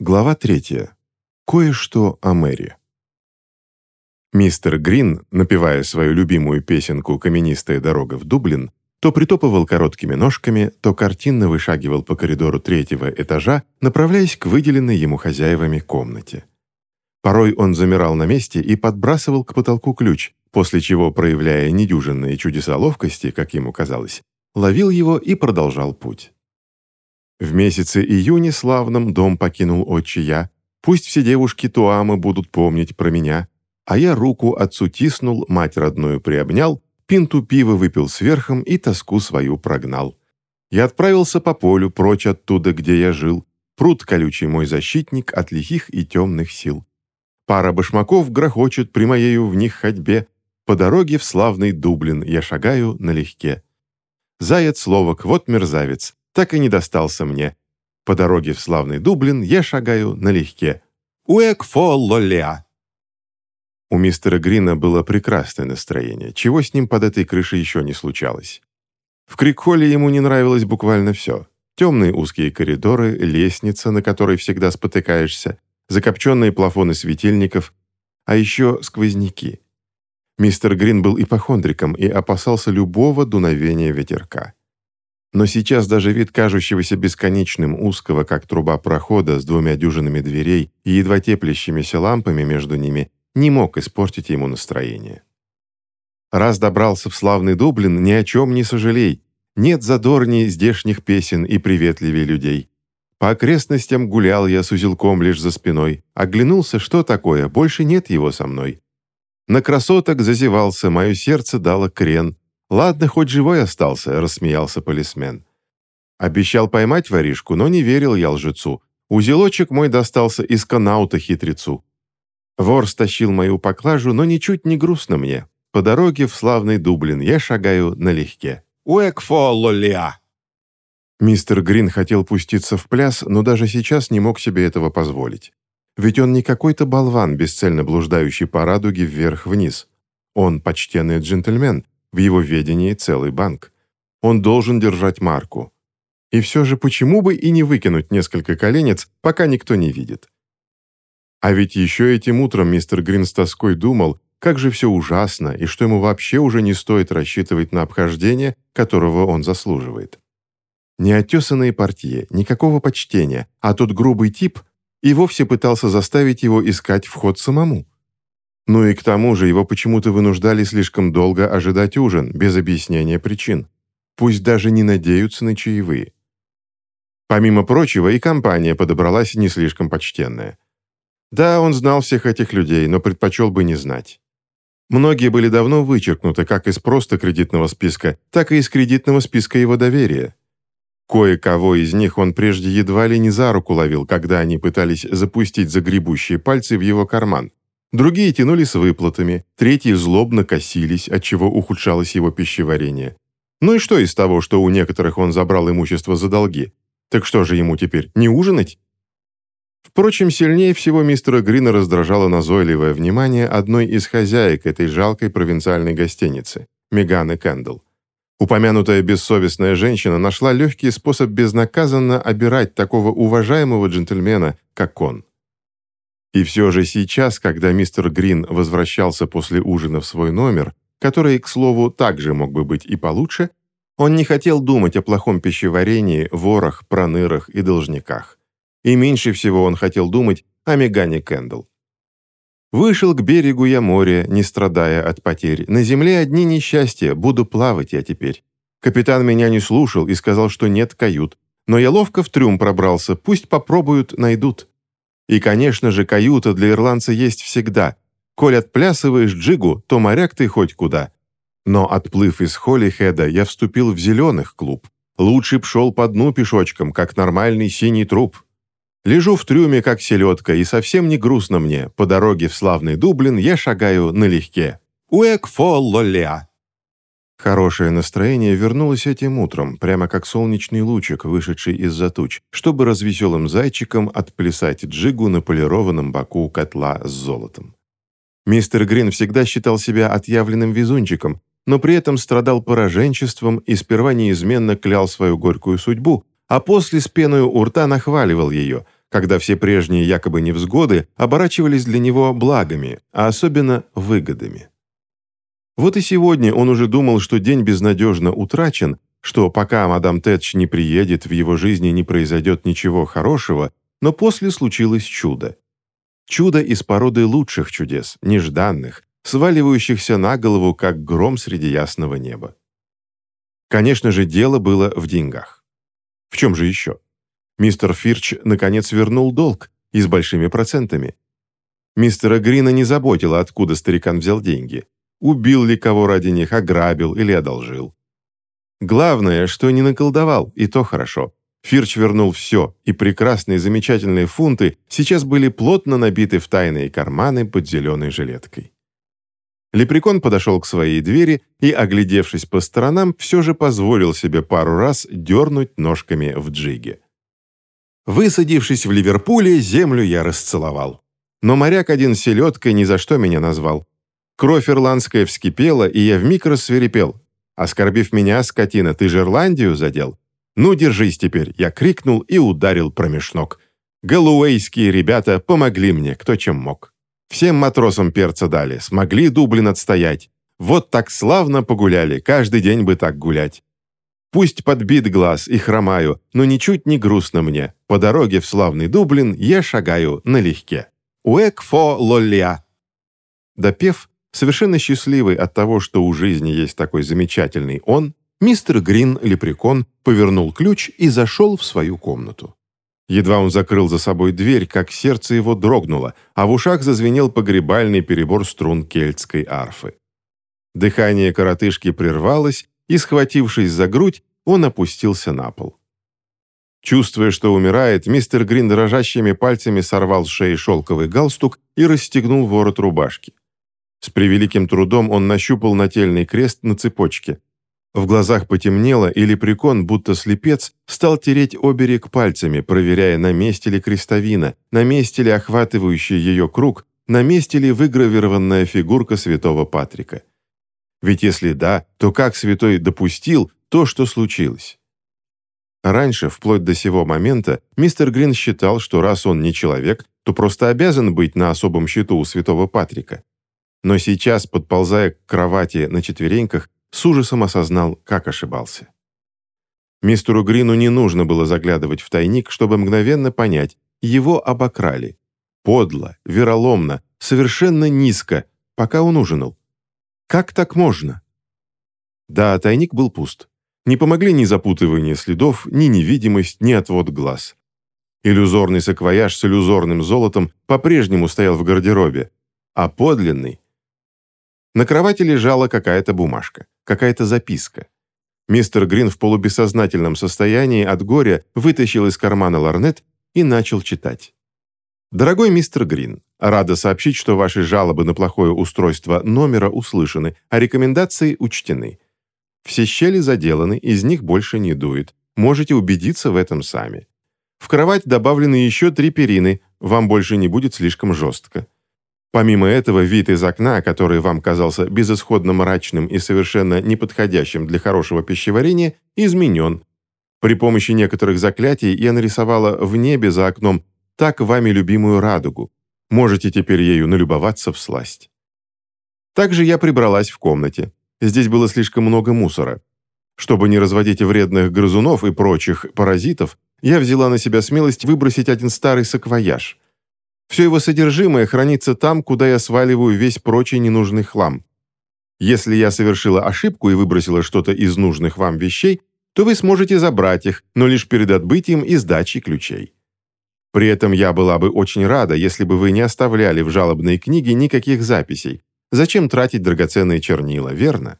Глава третья. Кое-что о Мэри. Мистер Грин, напевая свою любимую песенку «Каменистая дорога в Дублин», то притопывал короткими ножками, то картинно вышагивал по коридору третьего этажа, направляясь к выделенной ему хозяевами комнате. Порой он замирал на месте и подбрасывал к потолку ключ, после чего, проявляя недюжинные чудеса ловкости, как ему казалось, ловил его и продолжал путь. В месяце июне славном дом покинул отче я. Пусть все девушки Туамы будут помнить про меня. А я руку отцу тиснул, мать родную приобнял, пинту пива выпил сверхом и тоску свою прогнал. Я отправился по полю, прочь оттуда, где я жил. Пруд колючий мой защитник от лихих и темных сил. Пара башмаков грохочет при моею в них ходьбе. По дороге в славный Дублин я шагаю налегке. Заяц словок, вот мерзавец, так и не достался мне. По дороге в славный Дублин я шагаю налегке. Уэк фо лолеа. У мистера Грина было прекрасное настроение, чего с ним под этой крышей еще не случалось. В Крикхолле ему не нравилось буквально все. Темные узкие коридоры, лестница, на которой всегда спотыкаешься, закопченные плафоны светильников, а еще сквозняки. Мистер Грин был ипохондриком и опасался любого дуновения ветерка. Но сейчас даже вид кажущегося бесконечным узкого, как труба прохода с двумя дюжинами дверей и едва теплящимися лампами между ними, не мог испортить ему настроение. Раз добрался в славный Дублин, ни о чем не сожалей. Нет задорней здешних песен и приветливей людей. По окрестностям гулял я с узелком лишь за спиной. Оглянулся, что такое, больше нет его со мной. На красоток зазевался, мое сердце дало крен. «Ладно, хоть живой остался», — рассмеялся полисмен. Обещал поймать воришку, но не верил я лжецу. Узелочек мой достался из канаута хитрецу. Вор стащил мою поклажу, но ничуть не грустно мне. По дороге в славный Дублин я шагаю налегке. «Уэкфоллолиа!» Мистер Грин хотел пуститься в пляс, но даже сейчас не мог себе этого позволить. Ведь он не какой-то болван, бесцельно блуждающий по радуге вверх-вниз. Он почтенный джентльмен, в его ведении целый банк. Он должен держать марку. И все же почему бы и не выкинуть несколько коленец, пока никто не видит? А ведь еще этим утром мистер Грин с тоской думал, как же все ужасно, и что ему вообще уже не стоит рассчитывать на обхождение, которого он заслуживает. Неотесанные портье, никакого почтения, а тот грубый тип и вовсе пытался заставить его искать вход самому. Ну и к тому же его почему-то вынуждали слишком долго ожидать ужин, без объяснения причин. Пусть даже не надеются на чаевые. Помимо прочего, и компания подобралась не слишком почтенная. Да, он знал всех этих людей, но предпочел бы не знать. Многие были давно вычеркнуты как из просто кредитного списка, так и из кредитного списка его доверия. Кое-кого из них он прежде едва ли не за руку ловил, когда они пытались запустить загребущие пальцы в его карман. Другие тянули с выплатами, третьи злобно косились, отчего ухудшалось его пищеварение. Ну и что из того, что у некоторых он забрал имущество за долги? Так что же ему теперь, не ужинать? Впрочем, сильнее всего мистера Грина раздражало назойливое внимание одной из хозяек этой жалкой провинциальной гостиницы, Меганы Кэндл. Упомянутая бессовестная женщина нашла легкий способ безнаказанно обирать такого уважаемого джентльмена, как он. И все же сейчас, когда мистер Грин возвращался после ужина в свой номер, который, к слову, также мог бы быть и получше, он не хотел думать о плохом пищеварении, ворах, пронырах и должниках. И меньше всего он хотел думать о Мегане Кэндл. «Вышел к берегу я моря, не страдая от потерь. На земле одни несчастья, буду плавать я теперь. Капитан меня не слушал и сказал, что нет кают. Но я ловко в трюм пробрался, пусть попробуют, найдут. И, конечно же, каюта для ирландца есть всегда. Коль отплясываешь джигу, то моряк ты хоть куда. Но, отплыв из Холлихеда, я вступил в зеленых клуб. Лучше б шел по дну пешочком, как нормальный синий труп. Лежу в трюме, как селедка, и совсем не грустно мне. По дороге в славный Дублин я шагаю налегке. Уэк фо лолеа. Хорошее настроение вернулось этим утром, прямо как солнечный лучик, вышедший из-за туч, чтобы развеселым зайчиком отплясать джигу на полированном боку котла с золотом. Мистер Грин всегда считал себя отъявленным везунчиком, но при этом страдал пораженчеством и сперва неизменно клял свою горькую судьбу, а после с пеной у рта нахваливал ее, когда все прежние якобы невзгоды оборачивались для него благами, а особенно выгодами. Вот и сегодня он уже думал, что день безнадежно утрачен, что пока мадам Тэтч не приедет, в его жизни не произойдет ничего хорошего, но после случилось чудо. Чудо из породы лучших чудес, нежданных, сваливающихся на голову, как гром среди ясного неба. Конечно же, дело было в деньгах. В чем же еще? Мистер Фирч наконец вернул долг и с большими процентами. Мистера Грина не заботило, откуда старикан взял деньги. Убил ли кого ради них, ограбил или одолжил. Главное, что не наколдовал, и то хорошо. Фирч вернул все, и прекрасные замечательные фунты сейчас были плотно набиты в тайные карманы под зеленой жилеткой. Лепрекон подошел к своей двери и, оглядевшись по сторонам, все же позволил себе пару раз дернуть ножками в джиге. Высадившись в Ливерпуле, землю я расцеловал. Но моряк один селедкой ни за что меня назвал. Кровь ирландская вскипела, и я вмиг рассверепел. Оскорбив меня, скотина, ты же Ирландию задел? Ну, держись теперь, я крикнул и ударил промежнок. Галуэйские ребята помогли мне, кто чем мог. Всем матросам перца дали, смогли Дублин отстоять. Вот так славно погуляли, каждый день бы так гулять. Пусть подбит глаз и хромаю, но ничуть не грустно мне. По дороге в славный Дублин я шагаю налегке. Уэк фо лолля. Допев, совершенно счастливый от того, что у жизни есть такой замечательный он, мистер Грин, лепрекон, повернул ключ и зашел в свою комнату. Едва он закрыл за собой дверь, как сердце его дрогнуло, а в ушах зазвенел погребальный перебор струн кельтской арфы. Дыхание коротышки прервалось, и, схватившись за грудь, он опустился на пол. Чувствуя, что умирает, мистер Грин дрожащими пальцами сорвал с шеи шелковый галстук и расстегнул ворот рубашки. С превеликим трудом он нащупал нательный крест на цепочке. В глазах потемнело, и лепрекон, будто слепец, стал тереть оберег пальцами, проверяя, на месте ли крестовина, на месте ли охватывающий ее круг, на месте ли выгравированная фигурка святого Патрика. Ведь если да, то как святой допустил то, что случилось? Раньше, вплоть до сего момента, мистер Грин считал, что раз он не человек, то просто обязан быть на особом счету у святого Патрика. Но сейчас, подползая к кровати на четвереньках, с ужасом осознал, как ошибался. Мистеру Грину не нужно было заглядывать в тайник, чтобы мгновенно понять, его обокрали. Подло, вероломно, совершенно низко, пока он ужинал. Как так можно? Да, тайник был пуст. Не помогли ни запутывание следов, ни невидимость, ни отвод глаз. Иллюзорный саквояж с иллюзорным золотом по-прежнему стоял в гардеробе, а подлинный... На кровати лежала какая-то бумажка какая-то записка. Мистер Грин в полубессознательном состоянии от горя вытащил из кармана ларнет и начал читать. «Дорогой мистер Грин, рада сообщить, что ваши жалобы на плохое устройство номера услышаны, а рекомендации учтены. Все щели заделаны, из них больше не дует. Можете убедиться в этом сами. В кровать добавлены еще три перины, вам больше не будет слишком жестко. Помимо этого, вид из окна, который вам казался безысходно мрачным и совершенно неподходящим для хорошего пищеварения, изменен. При помощи некоторых заклятий я нарисовала в небе за окном так вами любимую радугу. Можете теперь ею налюбоваться в сласть. Также я прибралась в комнате. Здесь было слишком много мусора. Чтобы не разводить вредных грызунов и прочих паразитов, я взяла на себя смелость выбросить один старый саквояж – все его содержимое хранится там, куда я сваливаю весь прочий ненужный хлам. Если я совершила ошибку и выбросила что-то из нужных вам вещей, то вы сможете забрать их, но лишь перед отбытием и сдачей ключей. При этом я была бы очень рада, если бы вы не оставляли в жалобной книге никаких записей. Зачем тратить драгоценные чернила, верно?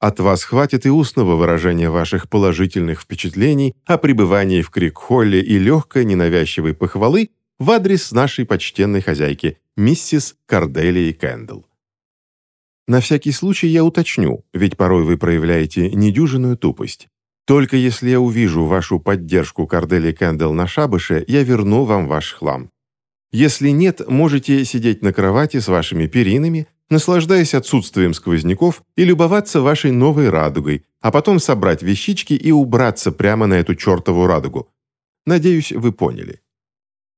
От вас хватит и устного выражения ваших положительных впечатлений о пребывании в Крикхолле и легкой ненавязчивой похвалы в адрес нашей почтенной хозяйки, миссис Корделии Кэндл. На всякий случай я уточню, ведь порой вы проявляете недюжинную тупость. Только если я увижу вашу поддержку Корделии Кэндл на шабыше, я верну вам ваш хлам. Если нет, можете сидеть на кровати с вашими перинами, наслаждаясь отсутствием сквозняков и любоваться вашей новой радугой, а потом собрать вещички и убраться прямо на эту чертову радугу. Надеюсь, вы поняли.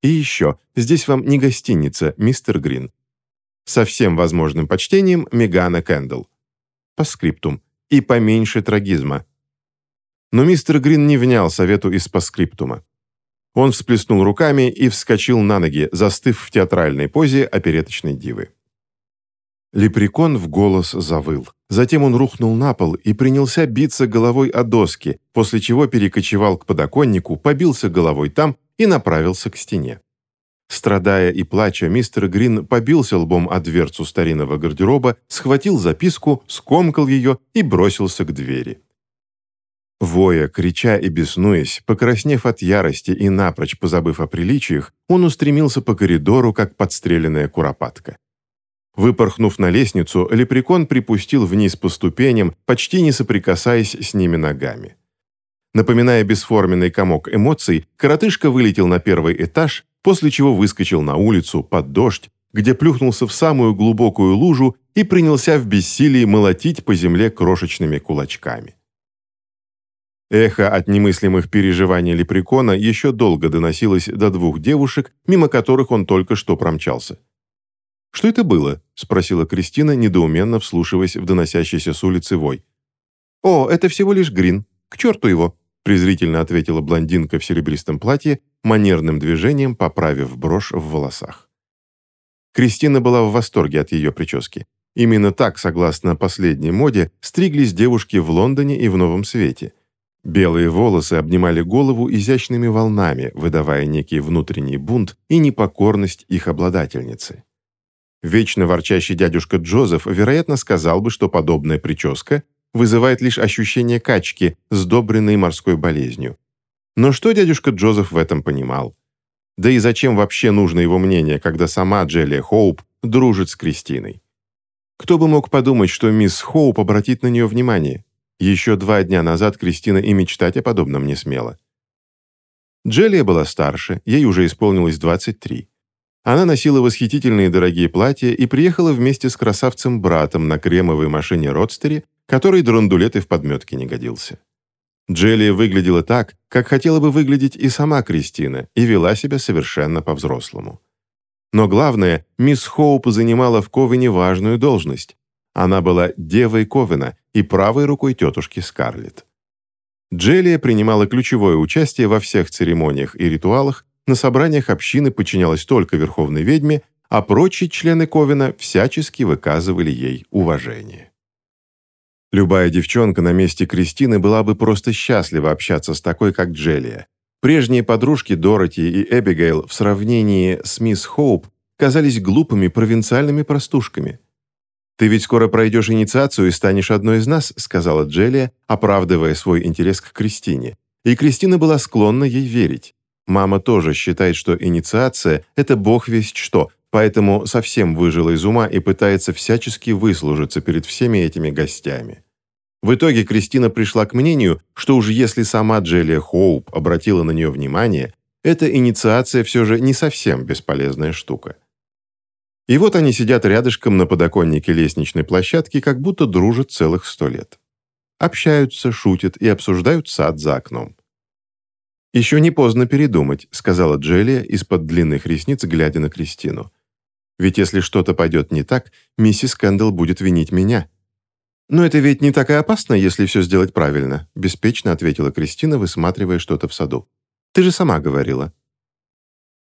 И еще, здесь вам не гостиница, мистер Грин. Со всем возможным почтением, Мегана Кэндл. По скриптум. И поменьше трагизма. Но мистер Грин не внял совету из паскриптума. Он всплеснул руками и вскочил на ноги, застыв в театральной позе опереточной дивы. Лепрекон в голос завыл. Затем он рухнул на пол и принялся биться головой о доски, после чего перекочевал к подоконнику, побился головой там и направился к стене. Страдая и плача, мистер Грин побился лбом о дверцу старинного гардероба, схватил записку, скомкал ее и бросился к двери. Воя, крича и беснуясь, покраснев от ярости и напрочь позабыв о приличиях, он устремился по коридору, как подстреленная куропатка. Выпорхнув на лестницу, лепрекон припустил вниз по ступеням, почти не соприкасаясь с ними ногами. Напоминая бесформенный комок эмоций, коротышка вылетел на первый этаж, после чего выскочил на улицу под дождь, где плюхнулся в самую глубокую лужу и принялся в бессилии молотить по земле крошечными кулачками. Эхо от немыслимых переживаний лепрекона еще долго доносилось до двух девушек, мимо которых он только что промчался. «Что это было?» – спросила Кристина, недоуменно вслушиваясь в доносящийся с улицы вой. «О, это всего лишь Грин. К черту его!» – презрительно ответила блондинка в серебристом платье, манерным движением поправив брошь в волосах. Кристина была в восторге от ее прически. Именно так, согласно последней моде, стриглись девушки в Лондоне и в Новом Свете – Белые волосы обнимали голову изящными волнами, выдавая некий внутренний бунт и непокорность их обладательницы. Вечно ворчащий дядюшка Джозеф, вероятно, сказал бы, что подобная прическа вызывает лишь ощущение качки, сдобренной морской болезнью. Но что дядюшка Джозеф в этом понимал? Да и зачем вообще нужно его мнение, когда сама Джелия Хоуп дружит с Кристиной? Кто бы мог подумать, что мисс Хоуп обратит на нее внимание? Еще два дня назад Кристина и мечтать о подобном не смела. Джелия была старше, ей уже исполнилось 23. Она носила восхитительные дорогие платья и приехала вместе с красавцем-братом на кремовой машине-родстере, который драндулет и в подметке не годился. Джелия выглядела так, как хотела бы выглядеть и сама Кристина, и вела себя совершенно по-взрослому. Но главное, мисс Хоуп занимала в Ковене важную должность. Она была девой Ковена и правой рукой тетушки Скарлетт. Джелия принимала ключевое участие во всех церемониях и ритуалах, на собраниях общины подчинялась только Верховной Ведьме, а прочие члены Ковена всячески выказывали ей уважение. Любая девчонка на месте Кристины была бы просто счастлива общаться с такой, как Джелия. Прежние подружки Дороти и Эбигейл в сравнении с мисс Хоуп казались глупыми провинциальными простушками – «Ты ведь скоро пройдешь инициацию и станешь одной из нас», сказала Джелия, оправдывая свой интерес к Кристине. И Кристина была склонна ей верить. Мама тоже считает, что инициация – это бог весть что, поэтому совсем выжила из ума и пытается всячески выслужиться перед всеми этими гостями. В итоге Кристина пришла к мнению, что уж если сама Джелия Хоуп обратила на нее внимание, эта инициация все же не совсем бесполезная штука. И вот они сидят рядышком на подоконнике лестничной площадки, как будто дружат целых сто лет. Общаются, шутят и обсуждают сад за окном. «Еще не поздно передумать», — сказала Джелия из-под длинных ресниц, глядя на Кристину. «Ведь если что-то пойдет не так, миссис Кэндалл будет винить меня». «Но это ведь не так и опасно, если все сделать правильно», — беспечно ответила Кристина, высматривая что-то в саду. «Ты же сама говорила».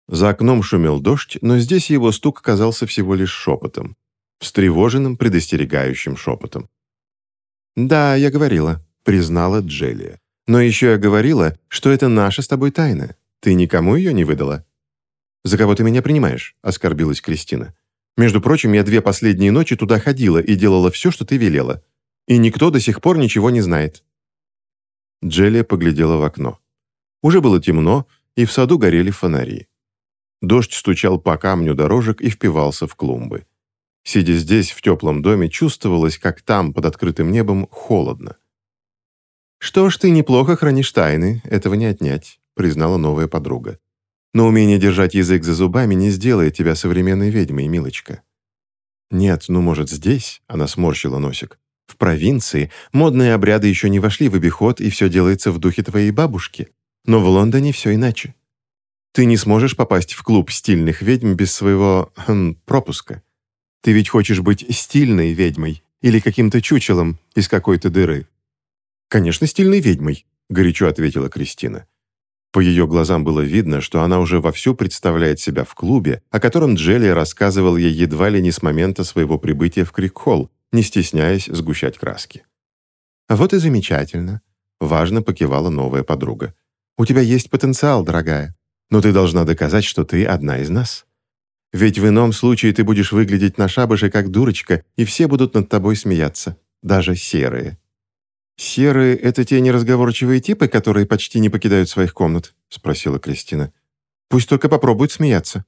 За окном шумел дождь, но здесь его стук казался всего лишь шепотом. Встревоженным, предостерегающим шепотом. «Да, я говорила», — признала Джелия. «Но еще я говорила, что это наша с тобой тайна. Ты никому ее не выдала». «За кого ты меня принимаешь?» — оскорбилась Кристина. «Между прочим, я две последние ночи туда ходила и делала все, что ты велела. И никто до сих пор ничего не знает». Джелия поглядела в окно. Уже было темно, и в саду горели фонари. Дождь стучал по камню дорожек и впивался в клумбы. Сидя здесь, в теплом доме, чувствовалось, как там, под открытым небом, холодно. «Что ж, ты неплохо хранишь тайны, этого не отнять», признала новая подруга. «Но умение держать язык за зубами не сделает тебя современной ведьмой, милочка». «Нет, ну, может, здесь?» — она сморщила носик. «В провинции модные обряды еще не вошли в обиход, и все делается в духе твоей бабушки. Но в Лондоне все иначе. Ты не сможешь попасть в клуб стильных ведьм без своего хм, пропуска. Ты ведь хочешь быть стильной ведьмой или каким-то чучелом из какой-то дыры. «Конечно, стильной ведьмой», — горячо ответила Кристина. По ее глазам было видно, что она уже вовсю представляет себя в клубе, о котором Джелли рассказывал ей едва ли не с момента своего прибытия в Крикхолл, не стесняясь сгущать краски. «Вот и замечательно», — важно покивала новая подруга. «У тебя есть потенциал, дорогая, но ты должна доказать, что ты одна из нас. Ведь в ином случае ты будешь выглядеть на шабаше как дурочка, и все будут над тобой смеяться, даже серые». «Серые — это те неразговорчивые типы, которые почти не покидают своих комнат?» — спросила Кристина. «Пусть только попробуют смеяться».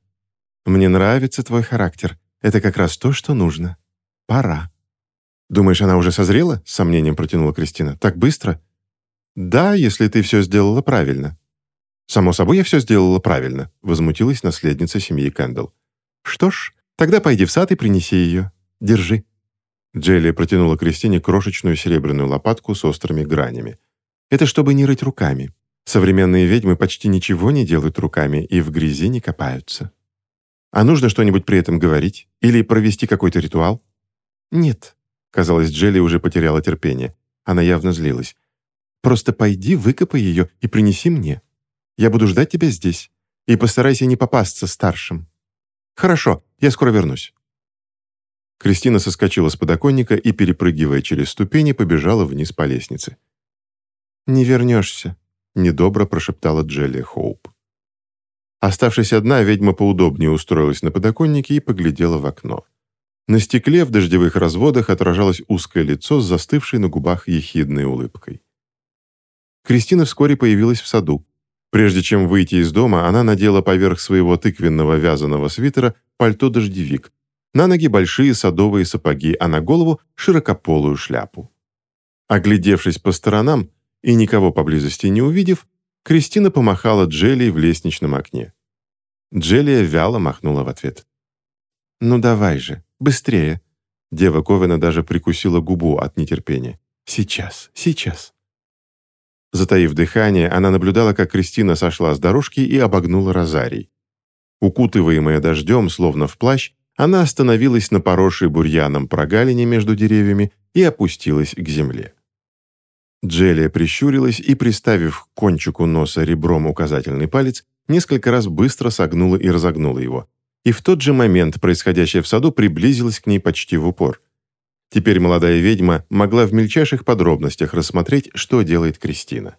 «Мне нравится твой характер. Это как раз то, что нужно. Пора». «Думаешь, она уже созрела?» — с сомнением протянула Кристина. «Так быстро?» «Да, если ты все сделала правильно». «Само собой, я все сделала правильно», — возмутилась наследница семьи Кэндалл. «Что ж, тогда пойди в сад и принеси ее. Держи». Джелли протянула Кристине крошечную серебряную лопатку с острыми гранями. «Это чтобы не рыть руками. Современные ведьмы почти ничего не делают руками и в грязи не копаются. А нужно что-нибудь при этом говорить? Или провести какой-то ритуал?» «Нет». Казалось, Джелли уже потеряла терпение. Она явно злилась. «Просто пойди, выкопай ее и принеси мне. Я буду ждать тебя здесь. И постарайся не попасться старшим». «Хорошо, я скоро вернусь». Кристина соскочила с подоконника и, перепрыгивая через ступени, побежала вниз по лестнице. «Не вернешься», — недобро прошептала Джелли Хоуп. Оставшись одна, ведьма поудобнее устроилась на подоконнике и поглядела в окно. На стекле в дождевых разводах отражалось узкое лицо с застывшей на губах ехидной улыбкой. Кристина вскоре появилась в саду. Прежде чем выйти из дома, она надела поверх своего тыквенного вязаного свитера пальто-дождевик, на ноги большие садовые сапоги, а на голову широкополую шляпу. Оглядевшись по сторонам и никого поблизости не увидев, Кристина помахала Джелли в лестничном окне. Джелия вяло махнула в ответ. «Ну давай же, быстрее!» Дева Ковена даже прикусила губу от нетерпения. «Сейчас, сейчас!» Затаив дыхание, она наблюдала, как Кристина сошла с дорожки и обогнула розарий. Укутываемая дождем, словно в плащ, она остановилась на поросшей бурьяном прогалине между деревьями и опустилась к земле. Джелия прищурилась и, приставив к кончику носа ребром указательный палец, несколько раз быстро согнула и разогнула его. И в тот же момент происходящее в саду приблизилось к ней почти в упор. Теперь молодая ведьма могла в мельчайших подробностях рассмотреть, что делает Кристина.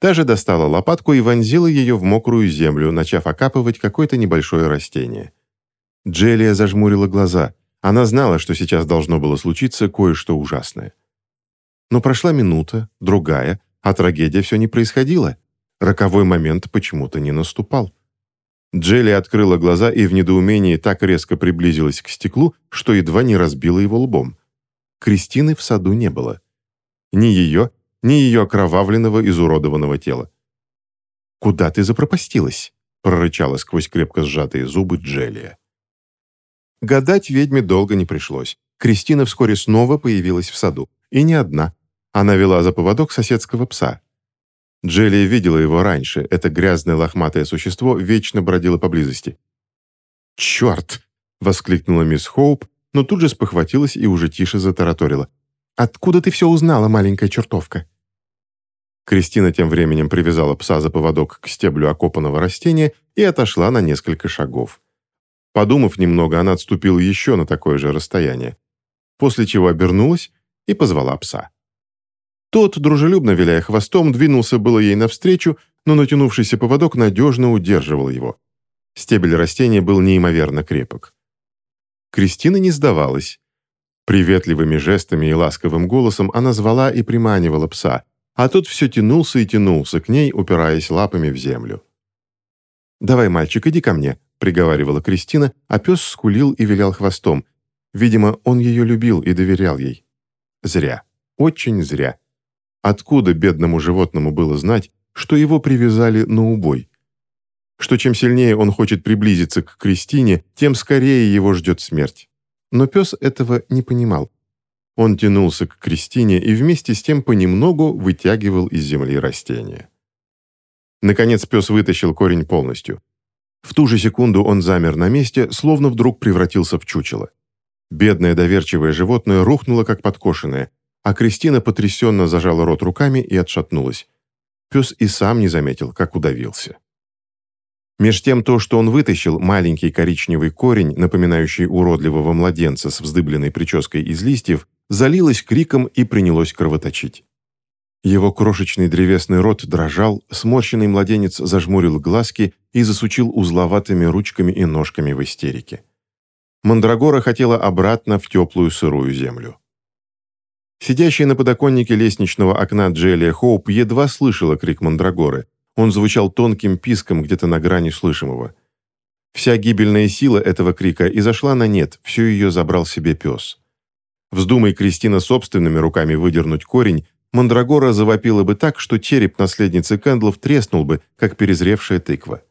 Та же достала лопатку и вонзила ее в мокрую землю, начав окапывать какое-то небольшое растение. Джелия зажмурила глаза. Она знала, что сейчас должно было случиться кое-что ужасное. Но прошла минута, другая, а трагедия все не происходила. Роковой момент почему-то не наступал. Джелли открыла глаза и в недоумении так резко приблизилась к стеклу, что едва не разбила его лбом. Кристины в саду не было. Ни ее, ни ее окровавленного, изуродованного тела. «Куда ты запропастилась?» — прорычала сквозь крепко сжатые зубы Джелия. Гадать ведьме долго не пришлось. Кристина вскоре снова появилась в саду. И не одна. Она вела за поводок соседского пса. Джелия видела его раньше. Это грязное лохматое существо вечно бродило поблизости. «Черт!» — воскликнула мисс Хоуп, но тут же спохватилась и уже тише затараторила. «Откуда ты все узнала, маленькая чертовка?» Кристина тем временем привязала пса за поводок к стеблю окопанного растения и отошла на несколько шагов. Подумав немного, она отступила еще на такое же расстояние, после чего обернулась и позвала пса. Тот, дружелюбно виляя хвостом, двинулся было ей навстречу, но натянувшийся поводок надежно удерживал его. Стебель растения был неимоверно крепок. Кристина не сдавалась. Приветливыми жестами и ласковым голосом она звала и приманивала пса, а тот все тянулся и тянулся к ней, упираясь лапами в землю. «Давай, мальчик, иди ко мне», приговаривала Кристина, а пес скулил и вилял хвостом. Видимо, он ее любил и доверял ей. Зря. Очень зря. Откуда бедному животному было знать, что его привязали на убой? Что чем сильнее он хочет приблизиться к Кристине, тем скорее его ждет смерть. Но пес этого не понимал. Он тянулся к Кристине и вместе с тем понемногу вытягивал из земли растения. Наконец пес вытащил корень полностью. В ту же секунду он замер на месте, словно вдруг превратился в чучело. Бедное доверчивое животное рухнуло, как подкошенное, а Кристина потрясенно зажала рот руками и отшатнулась. Пес и сам не заметил, как удавился. Меж тем то, что он вытащил, маленький коричневый корень, напоминающий уродливого младенца с вздыбленной прической из листьев, залилось криком и принялось кровоточить. Его крошечный древесный рот дрожал, сморщенный младенец зажмурил глазки и засучил узловатыми ручками и ножками в истерике. Мандрагора хотела обратно в теплую сырую землю. Сидящая на подоконнике лестничного окна Джелия Хоуп едва слышала крик Мандрагоры. Он звучал тонким писком где-то на грани слышимого. Вся гибельная сила этого крика изошла на нет, всю ее забрал себе пес. Вздумай Кристина собственными руками выдернуть корень, Мандрагора завопила бы так, что череп наследницы Кэндлов треснул бы, как перезревшая тыква.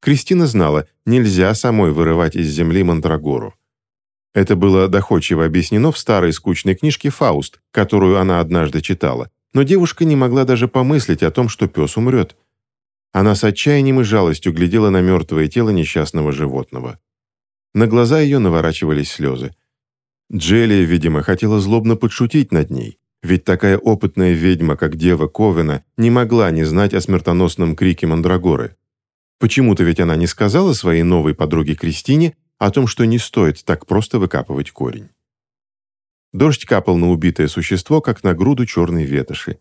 Кристина знала, нельзя самой вырывать из земли Мандрагору. Это было доходчиво объяснено в старой скучной книжке «Фауст», которую она однажды читала, но девушка не могла даже помыслить о том, что пес умрет. Она с отчаянием и жалостью глядела на мертвое тело несчастного животного. На глаза ее наворачивались слезы. Джелия, видимо, хотела злобно подшутить над ней, ведь такая опытная ведьма, как дева Ковена, не могла не знать о смертоносном крике Мандрагоры. Почему-то ведь она не сказала своей новой подруге Кристине о том, что не стоит так просто выкапывать корень. Дождь капал на убитое существо, как на груду черной ветоши.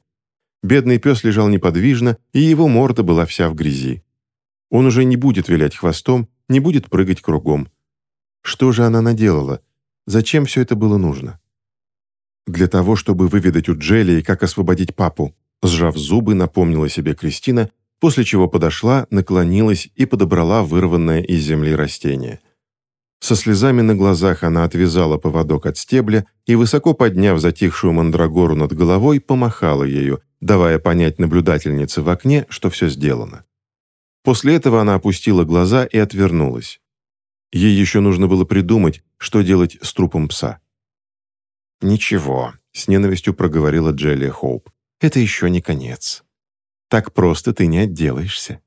Бедный пес лежал неподвижно, и его морда была вся в грязи. Он уже не будет вилять хвостом, не будет прыгать кругом. Что же она наделала? Зачем все это было нужно? Для того, чтобы выведать у Джелии, как освободить папу, сжав зубы, напомнила себе Кристина, после чего подошла, наклонилась и подобрала вырванное из земли растение. Со слезами на глазах она отвязала поводок от стебля и, высоко подняв затихшую мандрагору над головой, помахала ею, давая понять наблюдательнице в окне, что все сделано. После этого она опустила глаза и отвернулась. Ей еще нужно было придумать, что делать с трупом пса. «Ничего», — с ненавистью проговорила Джелия Хоуп. «Это еще не конец. Так просто ты не отделаешься».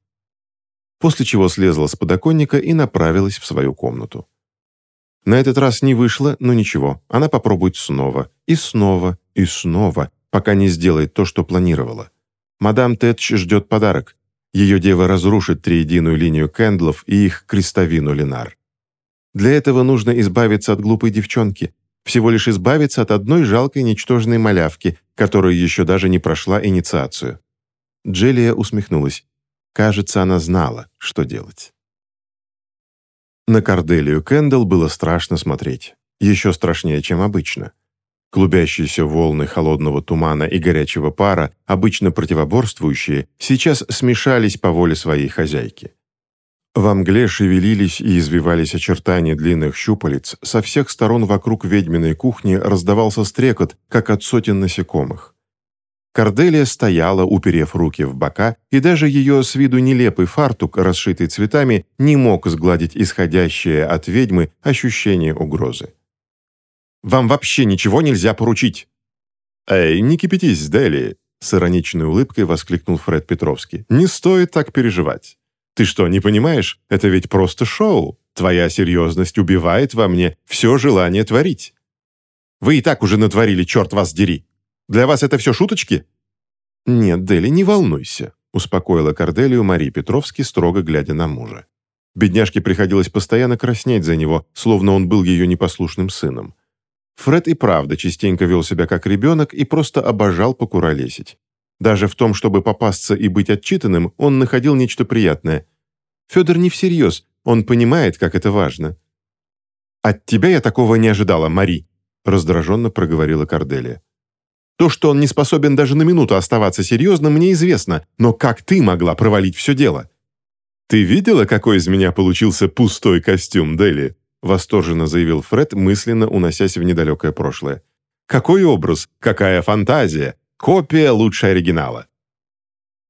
После чего слезла с подоконника и направилась в свою комнату. На этот раз не вышло, но ничего, она попробует снова, и снова, и снова, пока не сделает то, что планировала. Мадам Тэтч ждет подарок. Ее дева разрушит триединую линию Кэндлов и их крестовину Ленар. Для этого нужно избавиться от глупой девчонки, всего лишь избавиться от одной жалкой ничтожной малявки, которая еще даже не прошла инициацию. Джелия усмехнулась. Кажется, она знала, что делать. На Корделию Кэндалл было страшно смотреть. Еще страшнее, чем обычно. Клубящиеся волны холодного тумана и горячего пара, обычно противоборствующие, сейчас смешались по воле своей хозяйки. Во мгле шевелились и извивались очертания длинных щупалец, со всех сторон вокруг ведьминой кухни раздавался стрекот, как от сотен насекомых. Корделия стояла, уперев руки в бока, и даже ее с виду нелепый фартук, расшитый цветами, не мог сгладить исходящее от ведьмы ощущение угрозы. «Вам вообще ничего нельзя поручить!» «Эй, не кипятись, Дели!» с ироничной улыбкой воскликнул Фред Петровский. «Не стоит так переживать. Ты что, не понимаешь? Это ведь просто шоу. Твоя серьезность убивает во мне все желание творить. Вы и так уже натворили, черт вас дери!» Для вас это все шуточки?» «Нет, Дели, не волнуйся», — успокоила Корделию Мария Петровски, строго глядя на мужа. Бедняжке приходилось постоянно краснеть за него, словно он был ее непослушным сыном. Фред и правда частенько вел себя как ребенок и просто обожал покуролесить. Даже в том, чтобы попасться и быть отчитанным, он находил нечто приятное. Федор не всерьез, он понимает, как это важно. «От тебя я такого не ожидала, Мари», — раздраженно проговорила Корделия. То, что он не способен даже на минуту оставаться серьезным, мне известно, но как ты могла провалить все дело?» «Ты видела, какой из меня получился пустой костюм, Дели?» восторженно заявил Фред, мысленно уносясь в недалекое прошлое. «Какой образ, какая фантазия! Копия лучше оригинала!»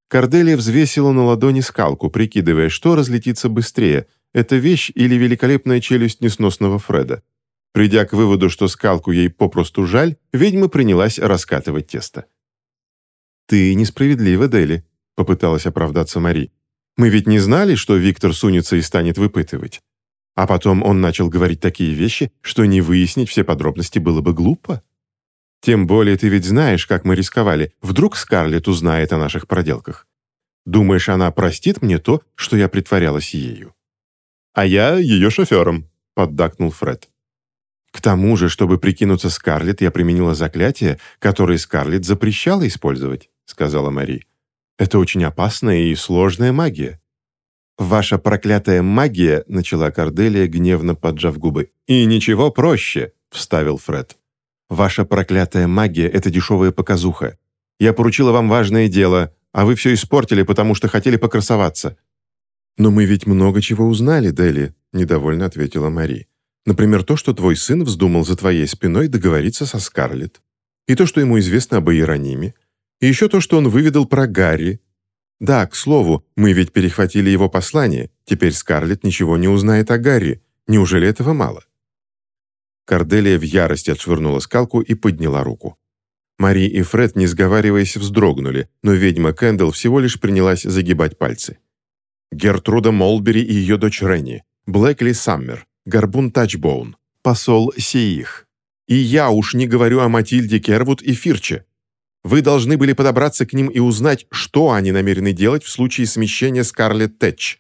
Корделия взвесила на ладони скалку, прикидывая, что разлетится быстрее, эта вещь или великолепная челюсть несносного Фреда. Придя к выводу, что скалку ей попросту жаль, ведьма принялась раскатывать тесто. «Ты несправедлива, Дели», — попыталась оправдаться Мари. «Мы ведь не знали, что Виктор сунется и станет выпытывать. А потом он начал говорить такие вещи, что не выяснить все подробности было бы глупо. Тем более ты ведь знаешь, как мы рисковали. Вдруг Скарлетт узнает о наших проделках. Думаешь, она простит мне то, что я притворялась ею?» «А я ее шофером», — поддакнул Фред. К тому же, чтобы прикинуться Скарлетт, я применила заклятие, которое Скарлетт запрещала использовать, сказала Мари. Это очень опасная и сложная магия. «Ваша проклятая магия», — начала Корделия, гневно поджав губы. «И ничего проще», — вставил Фред. «Ваша проклятая магия — это дешевая показуха. Я поручила вам важное дело, а вы все испортили, потому что хотели покрасоваться». «Но мы ведь много чего узнали, Дели», — недовольно ответила Мари. Например, то, что твой сын вздумал за твоей спиной договориться со Скарлетт. И то, что ему известно об Иерониме. И еще то, что он выведал про Гарри. Да, к слову, мы ведь перехватили его послание. Теперь Скарлетт ничего не узнает о Гарри. Неужели этого мало?» Корделия в ярости отшвырнула скалку и подняла руку. Мари и Фред, не сговариваясь, вздрогнули, но ведьма Кэндалл всего лишь принялась загибать пальцы. Гертруда Молбери и ее дочь Ренни, Блэкли Саммер, Горбун Тачбоун, посол Сиих. И я уж не говорю о Матильде Кервуд и Фирче. Вы должны были подобраться к ним и узнать, что они намерены делать в случае смещения Скарлетт Тэтч,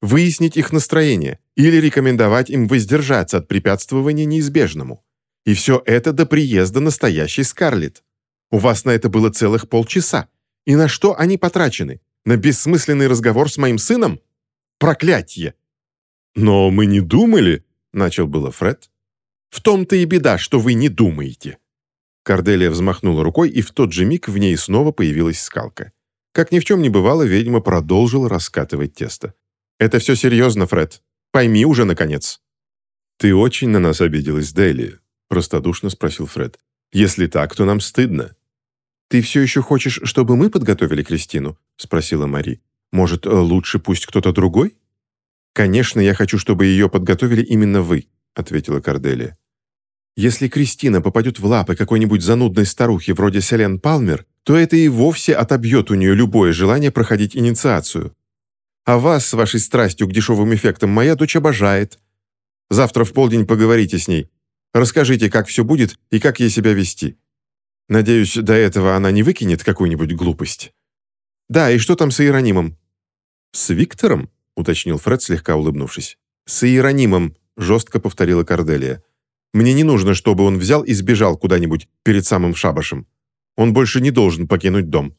выяснить их настроение или рекомендовать им воздержаться от препятствования неизбежному. И все это до приезда настоящей Скарлетт. У вас на это было целых полчаса. И на что они потрачены? На бессмысленный разговор с моим сыном? Проклятье! «Но мы не думали», — начал было Фред. «В том-то и беда, что вы не думаете». Корделия взмахнула рукой, и в тот же миг в ней снова появилась скалка. Как ни в чем не бывало, ведьма продолжила раскатывать тесто. «Это все серьезно, Фред. Пойми уже, наконец». «Ты очень на нас обиделась, Дели», — простодушно спросил Фред. «Если так, то нам стыдно». «Ты все еще хочешь, чтобы мы подготовили Кристину?» — спросила Мари. «Может, лучше пусть кто-то другой?» «Конечно, я хочу, чтобы ее подготовили именно вы», — ответила Корделия. «Если Кристина попадет в лапы какой-нибудь занудной старухи вроде Селен Палмер, то это и вовсе отобьет у нее любое желание проходить инициацию. А вас с вашей страстью к дешевым эффектам моя дочь обожает. Завтра в полдень поговорите с ней. Расскажите, как все будет и как ей себя вести. Надеюсь, до этого она не выкинет какую-нибудь глупость. Да, и что там с Иеронимом?» «С Виктором?» уточнил Фред, слегка улыбнувшись. «С Иеронимом», — жестко повторила Корделия. «Мне не нужно, чтобы он взял и сбежал куда-нибудь перед самым шабашем. Он больше не должен покинуть дом».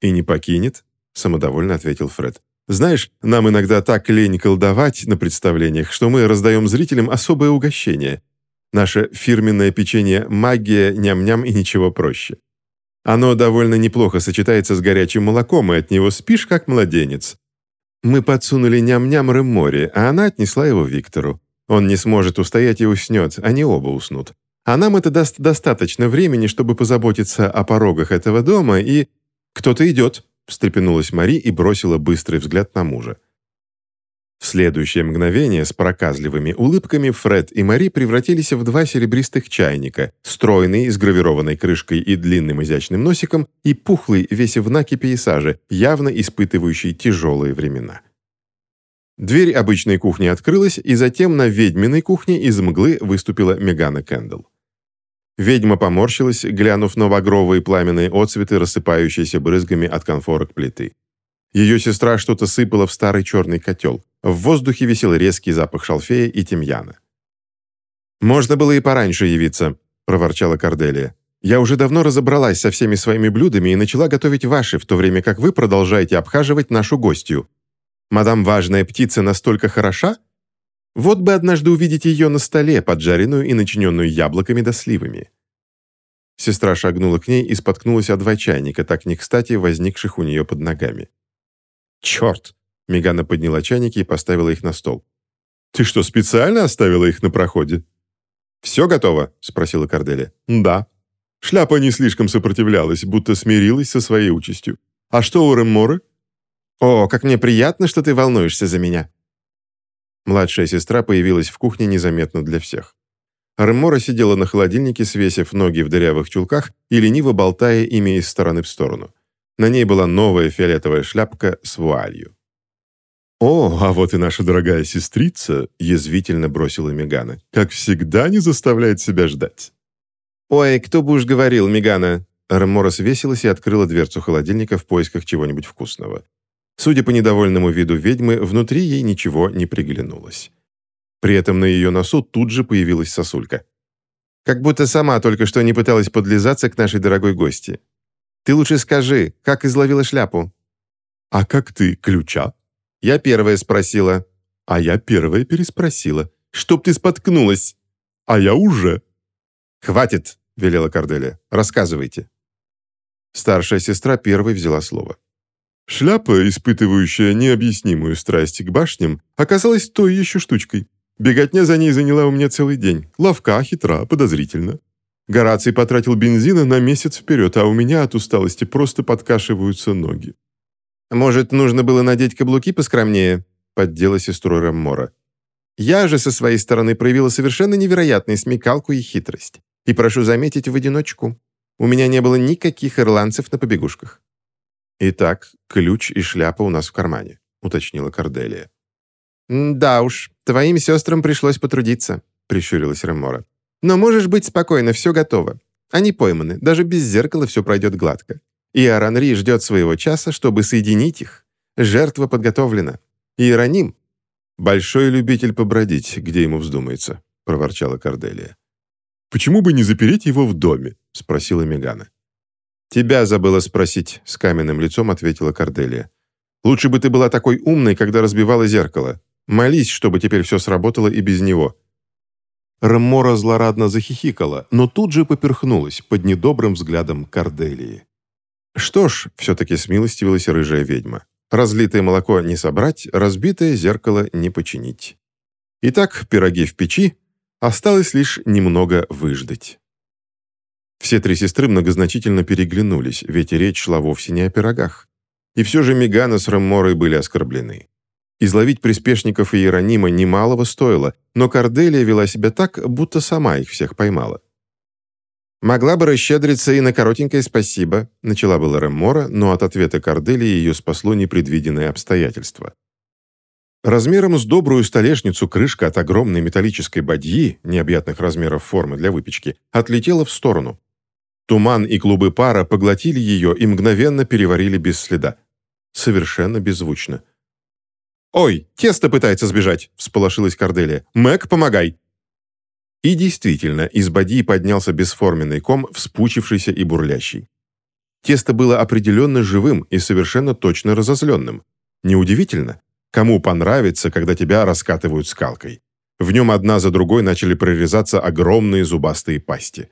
«И не покинет», — самодовольно ответил Фред. «Знаешь, нам иногда так лень колдовать на представлениях, что мы раздаем зрителям особое угощение. Наше фирменное печенье «Магия, ням-ням и ничего проще». Оно довольно неплохо сочетается с горячим молоком, и от него спишь, как младенец. Мы подсунули ням-ням Реммори, а она отнесла его Виктору. Он не сможет устоять и уснет, они оба уснут. А нам это даст достаточно времени, чтобы позаботиться о порогах этого дома и... «Кто-то идет», — встрепенулась Мари и бросила быстрый взгляд на мужа. В следующее мгновение с проказливыми улыбками Фред и Мари превратились в два серебристых чайника, стройный с гравированной крышкой и длинным изящным носиком, и пухлый, весь в накипи и саже, явно испытывающий тяжелые времена. Дверь обычной кухни открылась, и затем на ведьминой кухне из мглы выступила Мегана Кэндл. Ведьма поморщилась, глянув на багровые пламенные отцветы, рассыпающиеся брызгами от конфорок плиты. Ее сестра что-то сыпала в старый черный котел. В воздухе висел резкий запах шалфея и тимьяна. «Можно было и пораньше явиться», — проворчала Корделия. «Я уже давно разобралась со всеми своими блюдами и начала готовить ваши, в то время как вы продолжаете обхаживать нашу гостью. Мадам Важная Птица настолько хороша? Вот бы однажды увидеть ее на столе, поджаренную и начиненную яблоками да сливами». Сестра шагнула к ней и споткнулась о два чайника, так не кстати возникших у нее под ногами. «Черт!» Мегана подняла чайники и поставила их на стол. «Ты что, специально оставила их на проходе?» «Все готово?» — спросила Корделия. «Да». Шляпа не слишком сопротивлялась, будто смирилась со своей участью. «А что у Ремморы?» «О, как мне приятно, что ты волнуешься за меня!» Младшая сестра появилась в кухне незаметно для всех. Реммора сидела на холодильнике, свесив ноги в дырявых чулках и лениво болтая ими из стороны в сторону. На ней была новая фиолетовая шляпка с вуалью. «О, а вот и наша дорогая сестрица», — язвительно бросила Мегана. «Как всегда не заставляет себя ждать». «Ой, кто бы уж говорил, Мегана!» Рамора свесилась и открыла дверцу холодильника в поисках чего-нибудь вкусного. Судя по недовольному виду ведьмы, внутри ей ничего не приглянулось. При этом на ее носу тут же появилась сосулька. «Как будто сама только что не пыталась подлизаться к нашей дорогой гости. Ты лучше скажи, как изловила шляпу?» «А как ты, ключа?» Я первая спросила. А я первая переспросила. Чтоб ты споткнулась. А я уже. Хватит, велела Корделия. Рассказывайте. Старшая сестра первой взяла слово. Шляпа, испытывающая необъяснимую страсть к башням, оказалась той еще штучкой. Беготня за ней заняла у меня целый день. Ловка, хитра, подозрительно. Гораций потратил бензина на месяц вперед, а у меня от усталости просто подкашиваются ноги. «Может, нужно было надеть каблуки поскромнее?» — поддела сестру Раммора. «Я же со своей стороны проявила совершенно невероятную смекалку и хитрость. И прошу заметить, в одиночку. У меня не было никаких ирландцев на побегушках». «Итак, ключ и шляпа у нас в кармане», — уточнила Корделия. «Да уж, твоим сестрам пришлось потрудиться», — прищурилась Раммора. «Но можешь быть спокойна, все готово. Они пойманы, даже без зеркала все пройдет гладко. И Аранри ждет своего часа, чтобы соединить их. Жертва подготовлена. Иероним — большой любитель побродить, где ему вздумается, — проворчала Корделия. «Почему бы не запереть его в доме?» — спросила Мегана. «Тебя забыла спросить», — с каменным лицом ответила Корделия. «Лучше бы ты была такой умной, когда разбивала зеркало. Молись, чтобы теперь все сработало и без него». Раммора злорадно захихикала, но тут же поперхнулась под недобрым взглядом Корделии. Что ж, все-таки смилостивилась рыжая ведьма. Разлитое молоко не собрать, разбитое зеркало не починить. Итак, пироги в печи, осталось лишь немного выждать. Все три сестры многозначительно переглянулись, ведь речь шла вовсе не о пирогах. И все же Мегана с Рамморой были оскорблены. Изловить приспешников Иеронима немалого стоило, но Корделия вела себя так, будто сама их всех поймала. «Могла бы расщедриться и на коротенькое спасибо», начала была Реммора, но от ответа Корделии ее спасло непредвиденное обстоятельство. Размером с добрую столешницу крышка от огромной металлической бадьи, необъятных размеров формы для выпечки, отлетела в сторону. Туман и клубы пара поглотили ее и мгновенно переварили без следа. Совершенно беззвучно. «Ой, тесто пытается сбежать!» – всполошилась Корделия. «Мэг, помогай!» И действительно, из боди поднялся бесформенный ком, вспучившийся и бурлящий. Тесто было определенно живым и совершенно точно разозленным. Неудивительно. Кому понравится, когда тебя раскатывают скалкой? В нем одна за другой начали прорезаться огромные зубастые пасти.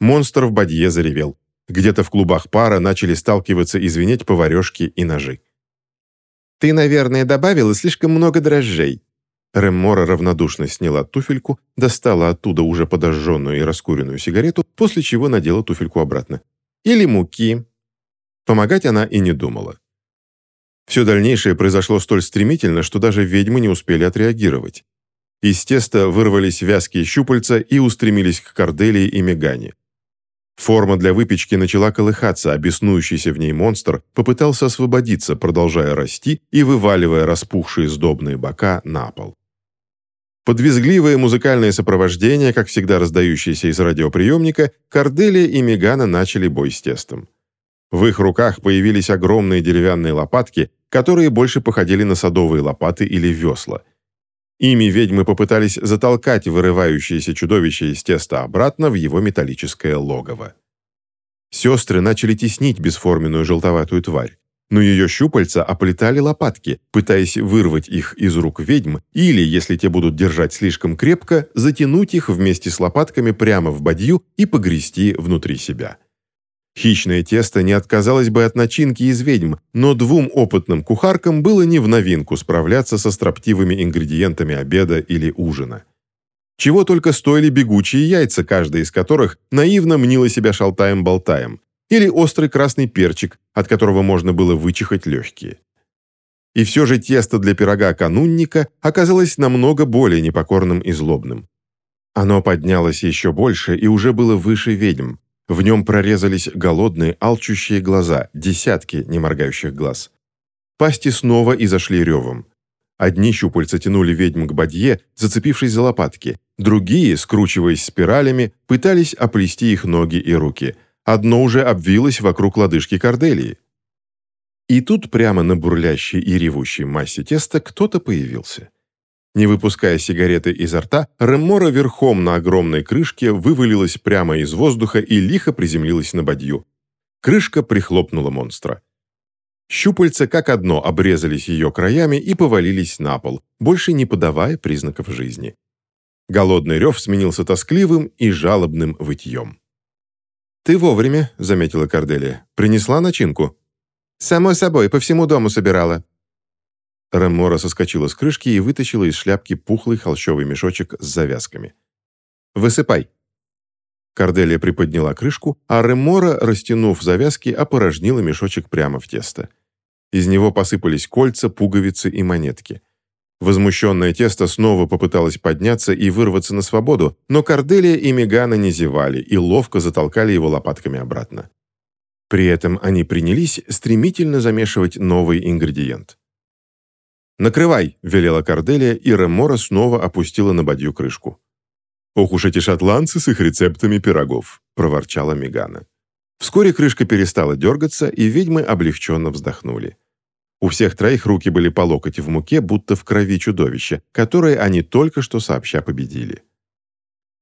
Монстр в бадье заревел. Где-то в клубах пара начали сталкиваться и звенеть поварешки и ножи. «Ты, наверное, добавила слишком много дрожжей», Реммора равнодушно сняла туфельку, достала оттуда уже подожженную и раскуренную сигарету, после чего надела туфельку обратно. Или муки. Помогать она и не думала. Все дальнейшее произошло столь стремительно, что даже ведьмы не успели отреагировать. Из теста вырвались вязкие щупальца и устремились к Корделии и Мегане. Форма для выпечки начала колыхаться, а беснующийся в ней монстр попытался освободиться, продолжая расти и вываливая распухшие сдобные бока на пол. Подвизгливое музыкальное сопровождение, как всегда раздающееся из радиоприемника, Корделия и Мегана начали бой с тестом. В их руках появились огромные деревянные лопатки, которые больше походили на садовые лопаты или весла. Ими ведьмы попытались затолкать вырывающееся чудовище из теста обратно в его металлическое логово. Сестры начали теснить бесформенную желтоватую тварь но ее щупальца оплетали лопатки, пытаясь вырвать их из рук ведьм или, если те будут держать слишком крепко, затянуть их вместе с лопатками прямо в бадью и погрести внутри себя. Хищное тесто не отказалось бы от начинки из ведьм, но двум опытным кухаркам было не в новинку справляться со строптивыми ингредиентами обеда или ужина. Чего только стоили бегучие яйца, каждая из которых наивно мнила себя шалтаем-болтаем, или острый красный перчик, от которого можно было вычихать легкие. И все же тесто для пирога канунника оказалось намного более непокорным и злобным. Оно поднялось еще больше и уже было выше ведьм. В нем прорезались голодные, алчущие глаза, десятки неморгающих глаз. Пасти снова изошли ревом. Одни щупальца тянули ведьм к бадье, зацепившись за лопатки. Другие, скручиваясь спиралями, пытались оплести их ноги и руки. Одно уже обвилось вокруг лодыжки Корделии. И тут прямо на бурлящей и ревущей массе теста кто-то появился. Не выпуская сигареты изо рта, Реммора верхом на огромной крышке вывалилась прямо из воздуха и лихо приземлилась на бадью. Крышка прихлопнула монстра. Щупальца как одно обрезались ее краями и повалились на пол, больше не подавая признаков жизни. Голодный рев сменился тоскливым и жалобным вытьем. «Ты вовремя», — заметила Корделия. «Принесла начинку?» «Само собой, по всему дому собирала». Ремора соскочила с крышки и вытащила из шляпки пухлый холщовый мешочек с завязками. «Высыпай». Корделия приподняла крышку, а Ремора, растянув завязки, опорожнила мешочек прямо в тесто. Из него посыпались кольца, пуговицы и монетки. Возмущенное тесто снова попыталось подняться и вырваться на свободу, но Корделия и Мегана не зевали и ловко затолкали его лопатками обратно. При этом они принялись стремительно замешивать новый ингредиент. «Накрывай!» – велела Корделия, и Ремора снова опустила на бадью крышку. «Ох уж эти шотландцы с их рецептами пирогов!» – проворчала Мегана. Вскоре крышка перестала дергаться, и ведьмы облегченно вздохнули. У всех троих руки были по локоть в муке, будто в крови чудовища, которое они только что сообща победили.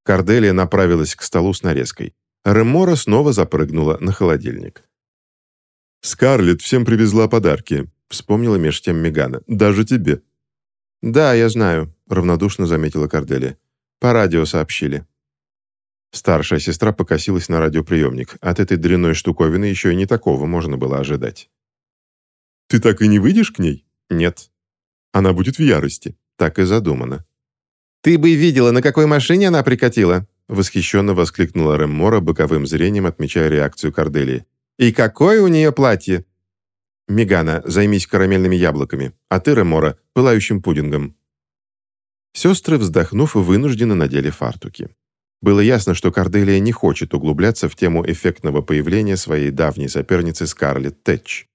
Корделия направилась к столу с нарезкой. Ремора снова запрыгнула на холодильник. «Скарлетт всем привезла подарки», — вспомнила меж тем Мегана. «Даже тебе». «Да, я знаю», — равнодушно заметила Корделия. «По радио сообщили». Старшая сестра покосилась на радиоприемник. От этой дрянной штуковины еще и не такого можно было ожидать. «Ты так и не выйдешь к ней?» «Нет». «Она будет в ярости». «Так и задумано». «Ты бы видела, на какой машине она прикатила!» Восхищенно воскликнула Реммора боковым зрением, отмечая реакцию Корделии. «И какое у нее платье!» «Мегана, займись карамельными яблоками, а ты, Ремора, пылающим пудингом». Сестры, вздохнув, вынуждены надели фартуки. Было ясно, что Корделия не хочет углубляться в тему эффектного появления своей давней соперницы Скарлетт Тэтч.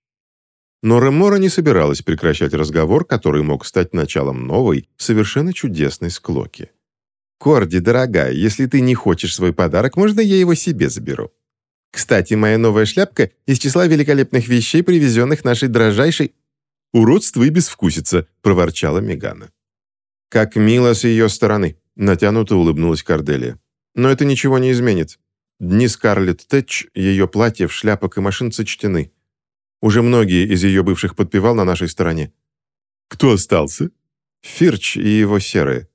Но Ремора не собиралась прекращать разговор, который мог стать началом новой, совершенно чудесной склоки. «Корди, дорогая, если ты не хочешь свой подарок, можно я его себе заберу? Кстати, моя новая шляпка из числа великолепных вещей, привезенных нашей дрожайшей...» «Уродство и безвкусица», — проворчала Мегана. «Как мило с ее стороны», — натянуто улыбнулась Корделия. «Но это ничего не изменит. Дни Скарлетт Тэтч, ее платье в шляпок и машин сочтены. Уже многие из ее бывших подпевал на нашей стороне». «Кто остался?» «Фирч и его серые.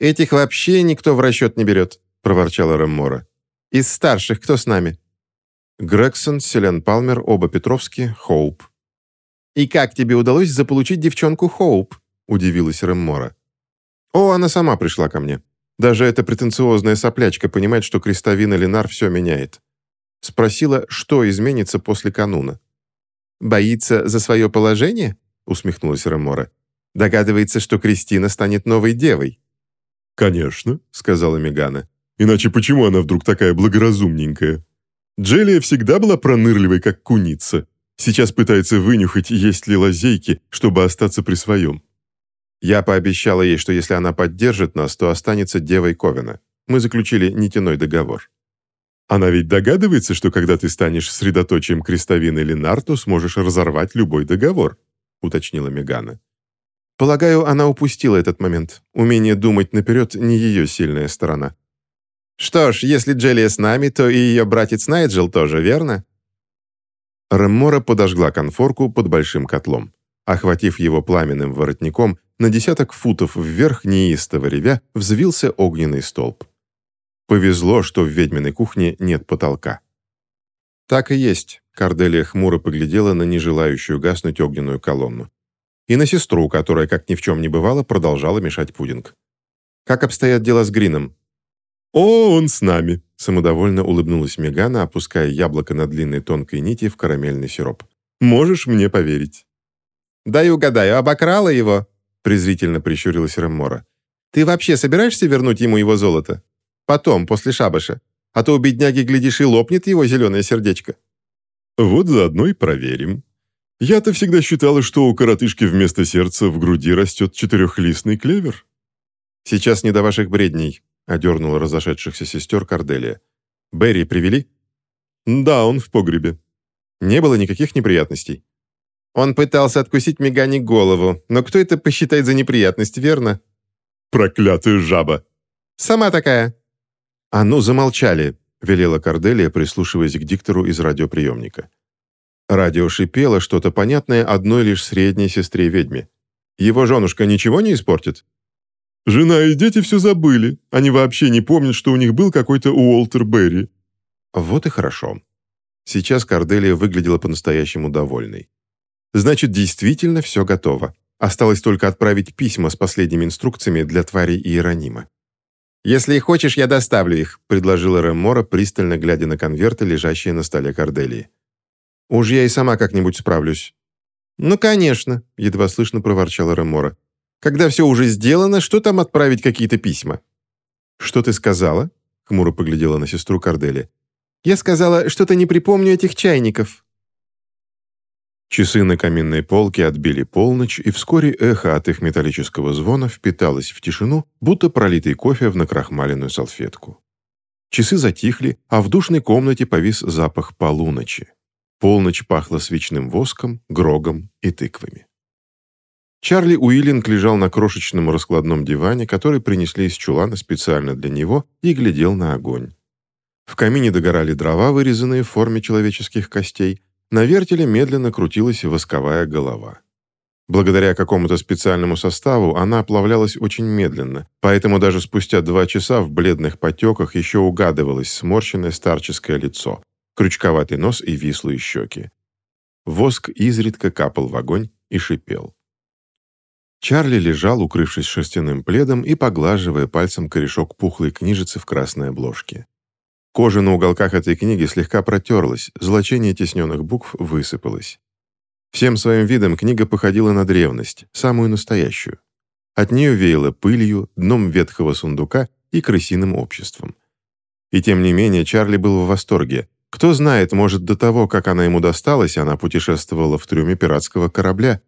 «Этих вообще никто в расчет не берет», — проворчала Реммора. «Из старших кто с нами?» Грегсон, Селен Палмер, оба Петровски, Хоуп. «И как тебе удалось заполучить девчонку Хоуп?» — удивилась Реммора. «О, она сама пришла ко мне. Даже эта претенциозная соплячка понимает, что Крестовина Ленар все меняет. Спросила, что изменится после кануна. «Боится за свое положение?» — усмехнулась Реммора. «Догадывается, что Кристина станет новой девой». «Конечно», — сказала Мегана. «Иначе почему она вдруг такая благоразумненькая? Джелия всегда была пронырливой, как куница. Сейчас пытается вынюхать, есть ли лазейки, чтобы остаться при своем». Я пообещала ей, что если она поддержит нас, то останется девой Ковена. Мы заключили нитяной договор. Она ведь догадывается, что когда ты станешь средоточием крестовины Ленар, то сможешь разорвать любой договор, уточнила Мегана. Полагаю, она упустила этот момент. Умение думать наперед не ее сильная сторона. Что ж, если Джелия с нами, то и ее братец Найджел тоже, верно? Реммора подожгла конфорку под большим котлом. Охватив его пламенным воротником, на десяток футов вверх неистово ревя взвился огненный столб. Повезло, что в ведьминой кухне нет потолка. Так и есть, Карделия хмуро поглядела на нежелающую гаснуть огненную колонну и на сестру, которая, как ни в чем не бывало, продолжала мешать пудинг. «Как обстоят дела с Грином?» «О, он с нами!» – самодовольно улыбнулась Мегана, опуская яблоко на длинной тонкой нити в карамельный сироп. «Можешь мне поверить». «Дай угадаю, обокрала его?» – презрительно прищурилась Реммора. «Ты вообще собираешься вернуть ему его золото? Потом, после шабаша? а то у бедняги, глядишь, и лопнет его зеленое сердечко». «Вот заодно и проверим. Я-то всегда считала, что у коротышки вместо сердца в груди растет четырехлистный клевер». «Сейчас не до ваших бредней», — одернула разошедшихся сестер Корделия. «Берри привели?» «Да, он в погребе». «Не было никаких неприятностей?» «Он пытался откусить Мегане голову, но кто это посчитает за неприятность, верно?» «Проклятая жаба!» «Сама такая!» «А ну, замолчали!» — велела Корделия, прислушиваясь к диктору из радиоприемника. Радио шипело что-то понятное одной лишь средней сестре-ведьме. «Его женушка ничего не испортит?» «Жена и дети все забыли. Они вообще не помнят, что у них был какой-то Уолтер Берри». «Вот и хорошо». Сейчас Корделия выглядела по-настоящему довольной. «Значит, действительно все готово. Осталось только отправить письма с последними инструкциями для тварей Иеронима. «Если хочешь, я доставлю их», — предложила Реммора, пристально глядя на конверты, лежащие на столе Корделии. «Уж я и сама как-нибудь справлюсь». «Ну, конечно», — едва слышно проворчала Реммора. «Когда все уже сделано, что там отправить какие-то письма?» «Что ты сказала?» — хмуро поглядела на сестру Кордели. «Я сказала, что-то не припомню этих чайников». Часы на каминной полке отбили полночь, и вскоре эхо от их металлического звона впиталось в тишину, будто пролитый кофе в накрахмаленную салфетку. Часы затихли, а в душной комнате повис запах полуночи. Полночь пахла свечным воском, грогом и тыквами. Чарли Уиллинг лежал на крошечном раскладном диване, который принесли из чулана специально для него, и глядел на огонь. В камине догорали дрова, вырезанные в форме человеческих костей, на вертеле медленно крутилась восковая голова. Благодаря какому-то специальному составу она оплавлялась очень медленно, поэтому даже спустя два часа в бледных потеках еще угадывалось сморщенное старческое лицо, крючковатый нос и вислые щеки. Воск изредка капал в огонь и шипел. Чарли лежал, укрывшись шерстяным пледом и поглаживая пальцем корешок пухлой книжицы в красной обложке. Кожа на уголках этой книги слегка протерлась, золочение тесненных букв высыпалось. Всем своим видом книга походила на древность, самую настоящую. От нее веяло пылью, дном ветхого сундука и крысиным обществом. И тем не менее Чарли был в восторге. Кто знает, может, до того, как она ему досталась, она путешествовала в трюме пиратского корабля.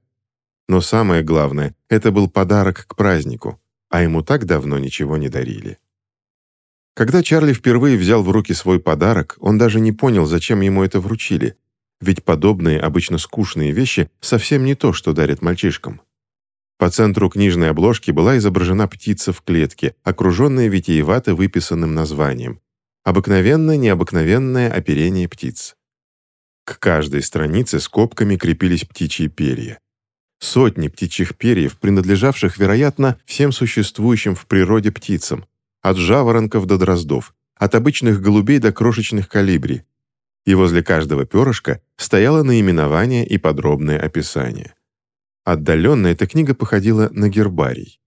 Но самое главное, это был подарок к празднику, а ему так давно ничего не дарили. Когда Чарли впервые взял в руки свой подарок, он даже не понял, зачем ему это вручили. Ведь подобные, обычно скучные вещи совсем не то, что дарят мальчишкам. По центру книжной обложки была изображена птица в клетке, окруженная витиевато выписанным названием. Обыкновенное, необыкновенное оперение птиц. К каждой странице скобками крепились птичьи перья. Сотни птичьих перьев, принадлежавших, вероятно, всем существующим в природе птицам, от жаворонков до дроздов, от обычных голубей до крошечных калибри. И возле каждого перышка стояло наименование и подробное описание. Отдаленно эта книга походила на гербарий.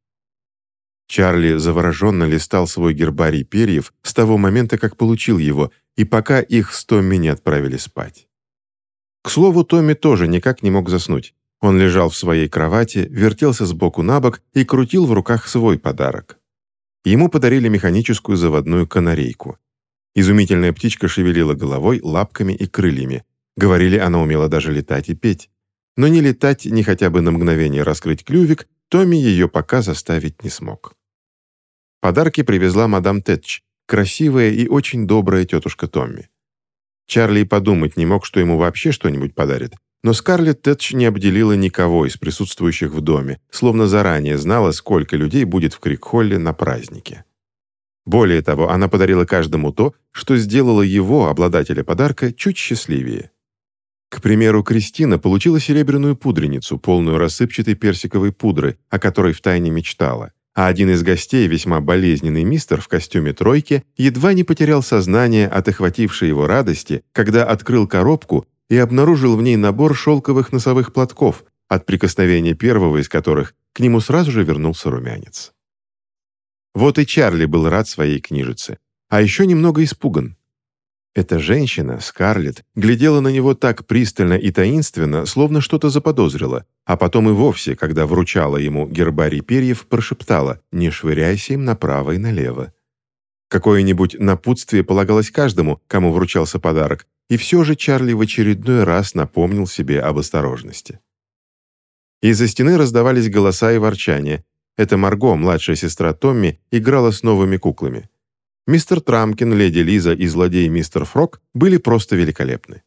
Чарли завороженно листал свой гербарий перьев с того момента, как получил его, и пока их с Томми не отправили спать. К слову, Томми тоже никак не мог заснуть. Он лежал в своей кровати, вертелся с боку на бок и крутил в руках свой подарок. Ему подарили механическую заводную канарейку. Изумительная птичка шевелила головой, лапками и крыльями. Говорили, она умела даже летать и петь. Но ни летать, ни хотя бы на мгновение раскрыть клювик, Томми ее пока заставить не смог. Подарки привезла мадам Тэтч, красивая и очень добрая тетушка Томми. Чарли и подумать не мог, что ему вообще что-нибудь подарит, но Скарлетт Тэтч не обделила никого из присутствующих в доме, словно заранее знала, сколько людей будет в Крикхолле на празднике. Более того, она подарила каждому то, что сделало его, обладателя подарка, чуть счастливее. К примеру, Кристина получила серебряную пудреницу, полную рассыпчатой персиковой пудры, о которой втайне мечтала, а один из гостей, весьма болезненный мистер в костюме тройки, едва не потерял сознание от охватившей его радости, когда открыл коробку и обнаружил в ней набор шелковых носовых платков, от прикосновения первого из которых к нему сразу же вернулся румянец. Вот и Чарли был рад своей книжице, а еще немного испуган. Эта женщина, Скарлетт, глядела на него так пристально и таинственно, словно что-то заподозрила, а потом и вовсе, когда вручала ему гербарий перьев, прошептала «Не швыряйся им направо и налево». Какое-нибудь напутствие полагалось каждому, кому вручался подарок, и все же Чарли в очередной раз напомнил себе об осторожности. Из-за стены раздавались голоса и ворчания. Это Марго, младшая сестра Томми, играла с новыми куклами. Мистер Трамкин, леди Лиза и злодей мистер Фрог были просто великолепны.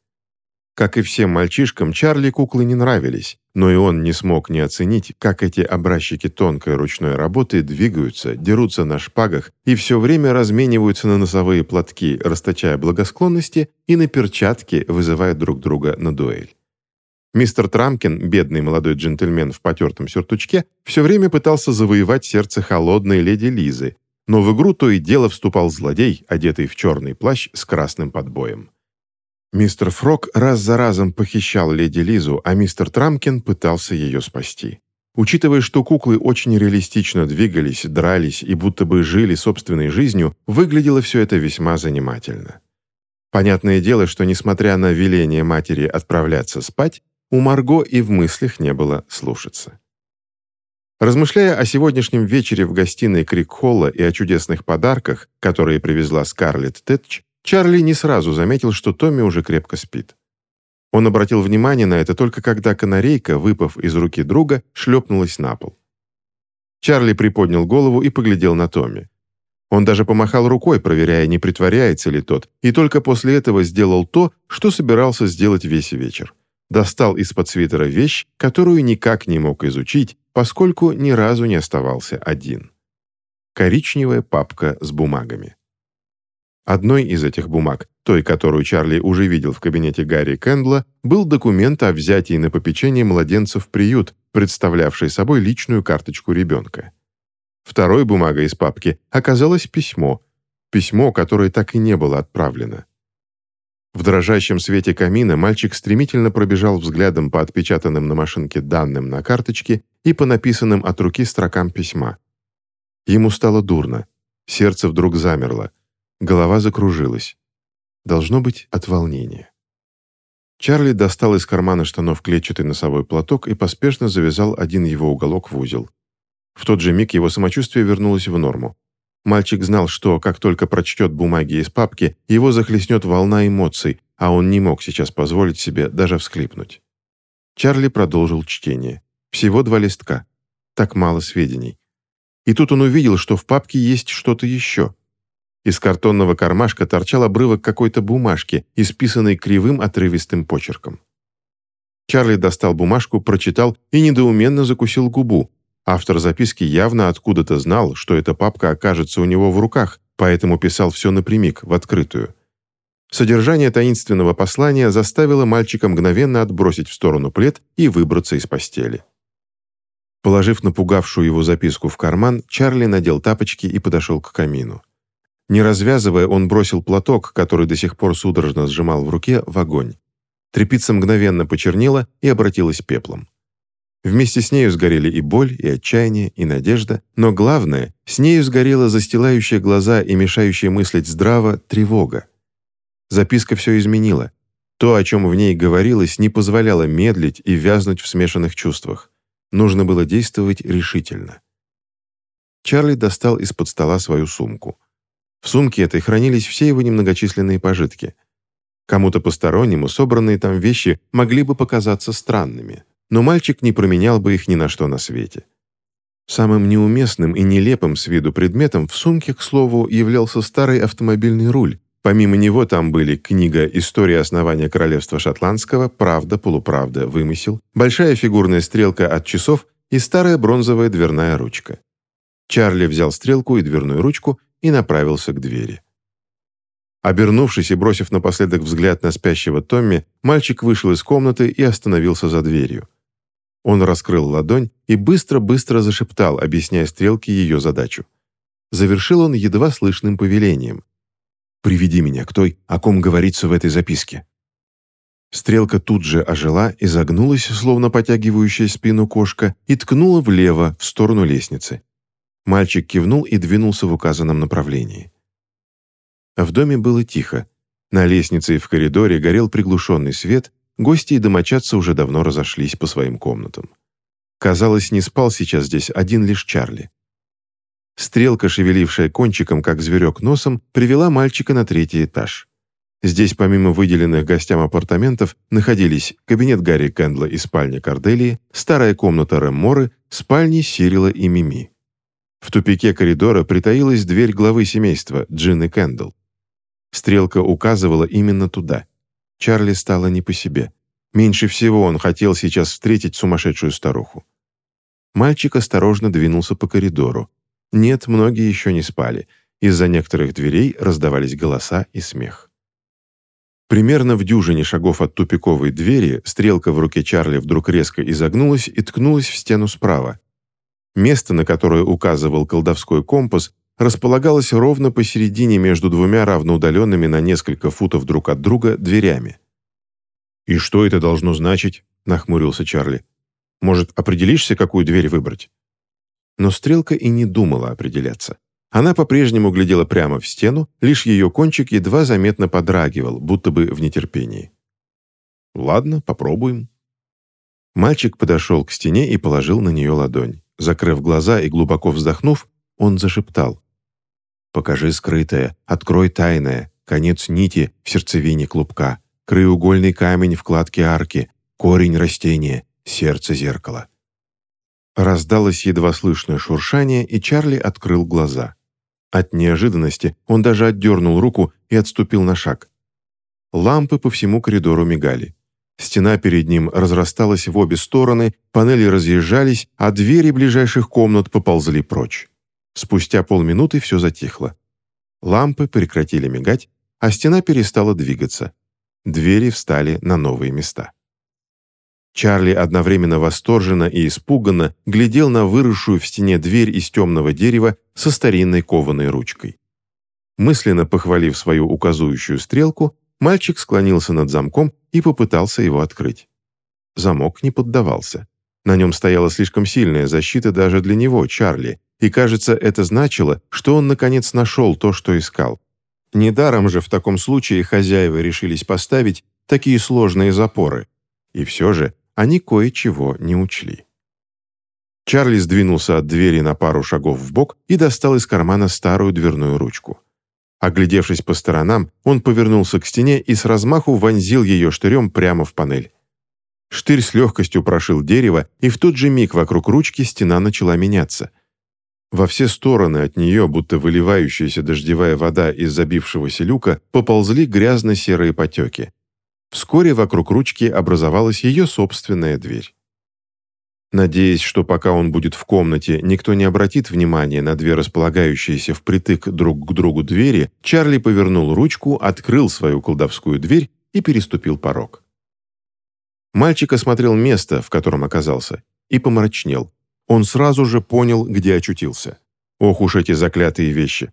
Как и всем мальчишкам, Чарли куклы не нравились, но и он не смог не оценить, как эти образчики тонкой ручной работы двигаются, дерутся на шпагах и все время размениваются на носовые платки, расточая благосклонности, и на перчатки, вызывая друг друга на дуэль. Мистер Трамкин, бедный молодой джентльмен в потертом сюртучке, все время пытался завоевать сердце холодной леди Лизы, но в игру то и дело вступал злодей, одетый в черный плащ с красным подбоем. Мистер Фрог раз за разом похищал леди Лизу, а мистер Трамкин пытался ее спасти. Учитывая, что куклы очень реалистично двигались, дрались и будто бы жили собственной жизнью, выглядело все это весьма занимательно. Понятное дело, что, несмотря на веление матери отправляться спать, у Марго и в мыслях не было слушаться. Размышляя о сегодняшнем вечере в гостиной Крикхолла и о чудесных подарках, которые привезла Скарлетт Тэтч, Чарли не сразу заметил, что Томми уже крепко спит. Он обратил внимание на это только когда канарейка, выпав из руки друга, шлепнулась на пол. Чарли приподнял голову и поглядел на Томми. Он даже помахал рукой, проверяя, не притворяется ли тот, и только после этого сделал то, что собирался сделать весь вечер. Достал из-под свитера вещь, которую никак не мог изучить, поскольку ни разу не оставался один. Коричневая папка с бумагами. Одной из этих бумаг, той, которую Чарли уже видел в кабинете Гарри Кэндла, был документ о взятии на попечение младенца в приют, представлявший собой личную карточку ребенка. Второй бумагой из папки оказалось письмо, письмо, которое так и не было отправлено. В дрожащем свете камина мальчик стремительно пробежал взглядом по отпечатанным на машинке данным на карточке и по написанным от руки строкам письма. Ему стало дурно, сердце вдруг замерло, Голова закружилась. Должно быть от волнения. Чарли достал из кармана штанов клетчатый носовой платок и поспешно завязал один его уголок в узел. В тот же миг его самочувствие вернулось в норму. Мальчик знал, что, как только прочтет бумаги из папки, его захлестнет волна эмоций, а он не мог сейчас позволить себе даже всклипнуть. Чарли продолжил чтение. Всего два листка. Так мало сведений. И тут он увидел, что в папке есть что-то еще. Из картонного кармашка торчал обрывок какой-то бумажки, исписанной кривым отрывистым почерком. Чарли достал бумажку, прочитал и недоуменно закусил губу. Автор записки явно откуда-то знал, что эта папка окажется у него в руках, поэтому писал все напрямик, в открытую. Содержание таинственного послания заставило мальчика мгновенно отбросить в сторону плед и выбраться из постели. Положив напугавшую его записку в карман, Чарли надел тапочки и подошел к камину. Не развязывая, он бросил платок, который до сих пор судорожно сжимал в руке, в огонь. Трепица мгновенно почернела и обратилась пеплом. Вместе с нею сгорели и боль, и отчаяние, и надежда, но главное, с нею сгорела застилающая глаза и мешающая мыслить здраво тревога. Записка все изменила. То, о чем в ней говорилось, не позволяло медлить и вязнуть в смешанных чувствах. Нужно было действовать решительно. Чарли достал из-под стола свою сумку. В сумке этой хранились все его немногочисленные пожитки. Кому-то постороннему собранные там вещи могли бы показаться странными, но мальчик не променял бы их ни на что на свете. Самым неуместным и нелепым с виду предметом в сумке, к слову, являлся старый автомобильный руль. Помимо него там были книга «История основания королевства шотландского», «Правда, полуправда, вымысел», большая фигурная стрелка от часов и старая бронзовая дверная ручка. Чарли взял стрелку и дверную ручку и направился к двери. Обернувшись и бросив напоследок взгляд на спящего Томми, мальчик вышел из комнаты и остановился за дверью. Он раскрыл ладонь и быстро-быстро зашептал, объясняя стрелке ее задачу. Завершил он едва слышным повелением. «Приведи меня к той, о ком говорится в этой записке». Стрелка тут же ожила, изогнулась, словно потягивающая спину кошка, и ткнула влево, в сторону лестницы. Мальчик кивнул и двинулся в указанном направлении. В доме было тихо. На лестнице и в коридоре горел приглушенный свет, гости и домочадцы уже давно разошлись по своим комнатам. Казалось, не спал сейчас здесь один лишь Чарли. стрелка, шевелившая кончиком, как зверек носом, привела мальчика на третий этаж. Здесь, помимо выделенных гостям апартаментов, находились кабинет Гарри Кэндла и спальня Корделии, старая комната Ремморы, спальни Сирила и Мими. В тупике коридора притаилась дверь главы семейства, Джины Кэндл. Стрелка указывала именно туда. Чарли стало не по себе. Меньше всего он хотел сейчас встретить сумасшедшую старуху. Мальчик осторожно двинулся по коридору. Нет, многие еще не спали. Из-за некоторых дверей раздавались голоса и смех. Примерно в дюжине шагов от тупиковой двери стрелка в руке Чарли вдруг резко изогнулась и ткнулась в стену справа. Место, на которое указывал колдовской компас, располагалось ровно посередине между двумя равноудаленными на несколько футов друг от друга дверями. «И что это должно значить?» – нахмурился Чарли. «Может, определишься, какую дверь выбрать?» Но стрелка и не думала определяться. Она по-прежнему глядела прямо в стену, лишь ее кончик едва заметно подрагивал, будто бы в нетерпении. «Ладно, попробуем». Мальчик подошел к стене и положил на нее ладонь. Закрыв глаза и глубоко вздохнув, он зашептал. «Покажи скрытое, открой тайное, конец нити в сердцевине клубка, краеугольный камень в кладке арки, корень растения, сердце зеркала». Раздалось едва слышное шуршание, и Чарли открыл глаза. От неожиданности он даже отдернул руку и отступил на шаг. Лампы по всему коридору мигали. Стена перед ним разрасталась в обе стороны, панели разъезжались, а двери ближайших комнат поползли прочь. Спустя полминуты все затихло. Лампы прекратили мигать, а стена перестала двигаться. Двери встали на новые места. Чарли одновременно восторженно и испуганно глядел на выросшую в стене дверь из темного дерева со старинной кованой ручкой. Мысленно похвалив свою указующую стрелку, мальчик склонился над замком и попытался его открыть. Замок не поддавался. На нем стояла слишком сильная защита даже для него, Чарли, и, кажется, это значило, что он наконец нашел то, что искал. Недаром же в таком случае хозяева решились поставить такие сложные запоры. И все же они кое-чего не учли. Чарли сдвинулся от двери на пару шагов в бок и достал из кармана старую дверную ручку. Оглядевшись по сторонам, он повернулся к стене и с размаху вонзил ее штырем прямо в панель. Штырь с легкостью прошил дерево, и в тот же миг вокруг ручки стена начала меняться. Во все стороны от нее, будто выливающаяся дождевая вода из забившегося люка, поползли грязно-серые потеки. Вскоре вокруг ручки образовалась ее собственная дверь. Надеясь, что пока он будет в комнате, никто не обратит внимания на две располагающиеся впритык друг к другу двери, Чарли повернул ручку, открыл свою колдовскую дверь и переступил порог. Мальчик осмотрел место, в котором оказался, и помрачнел. Он сразу же понял, где очутился. Ох уж эти заклятые вещи.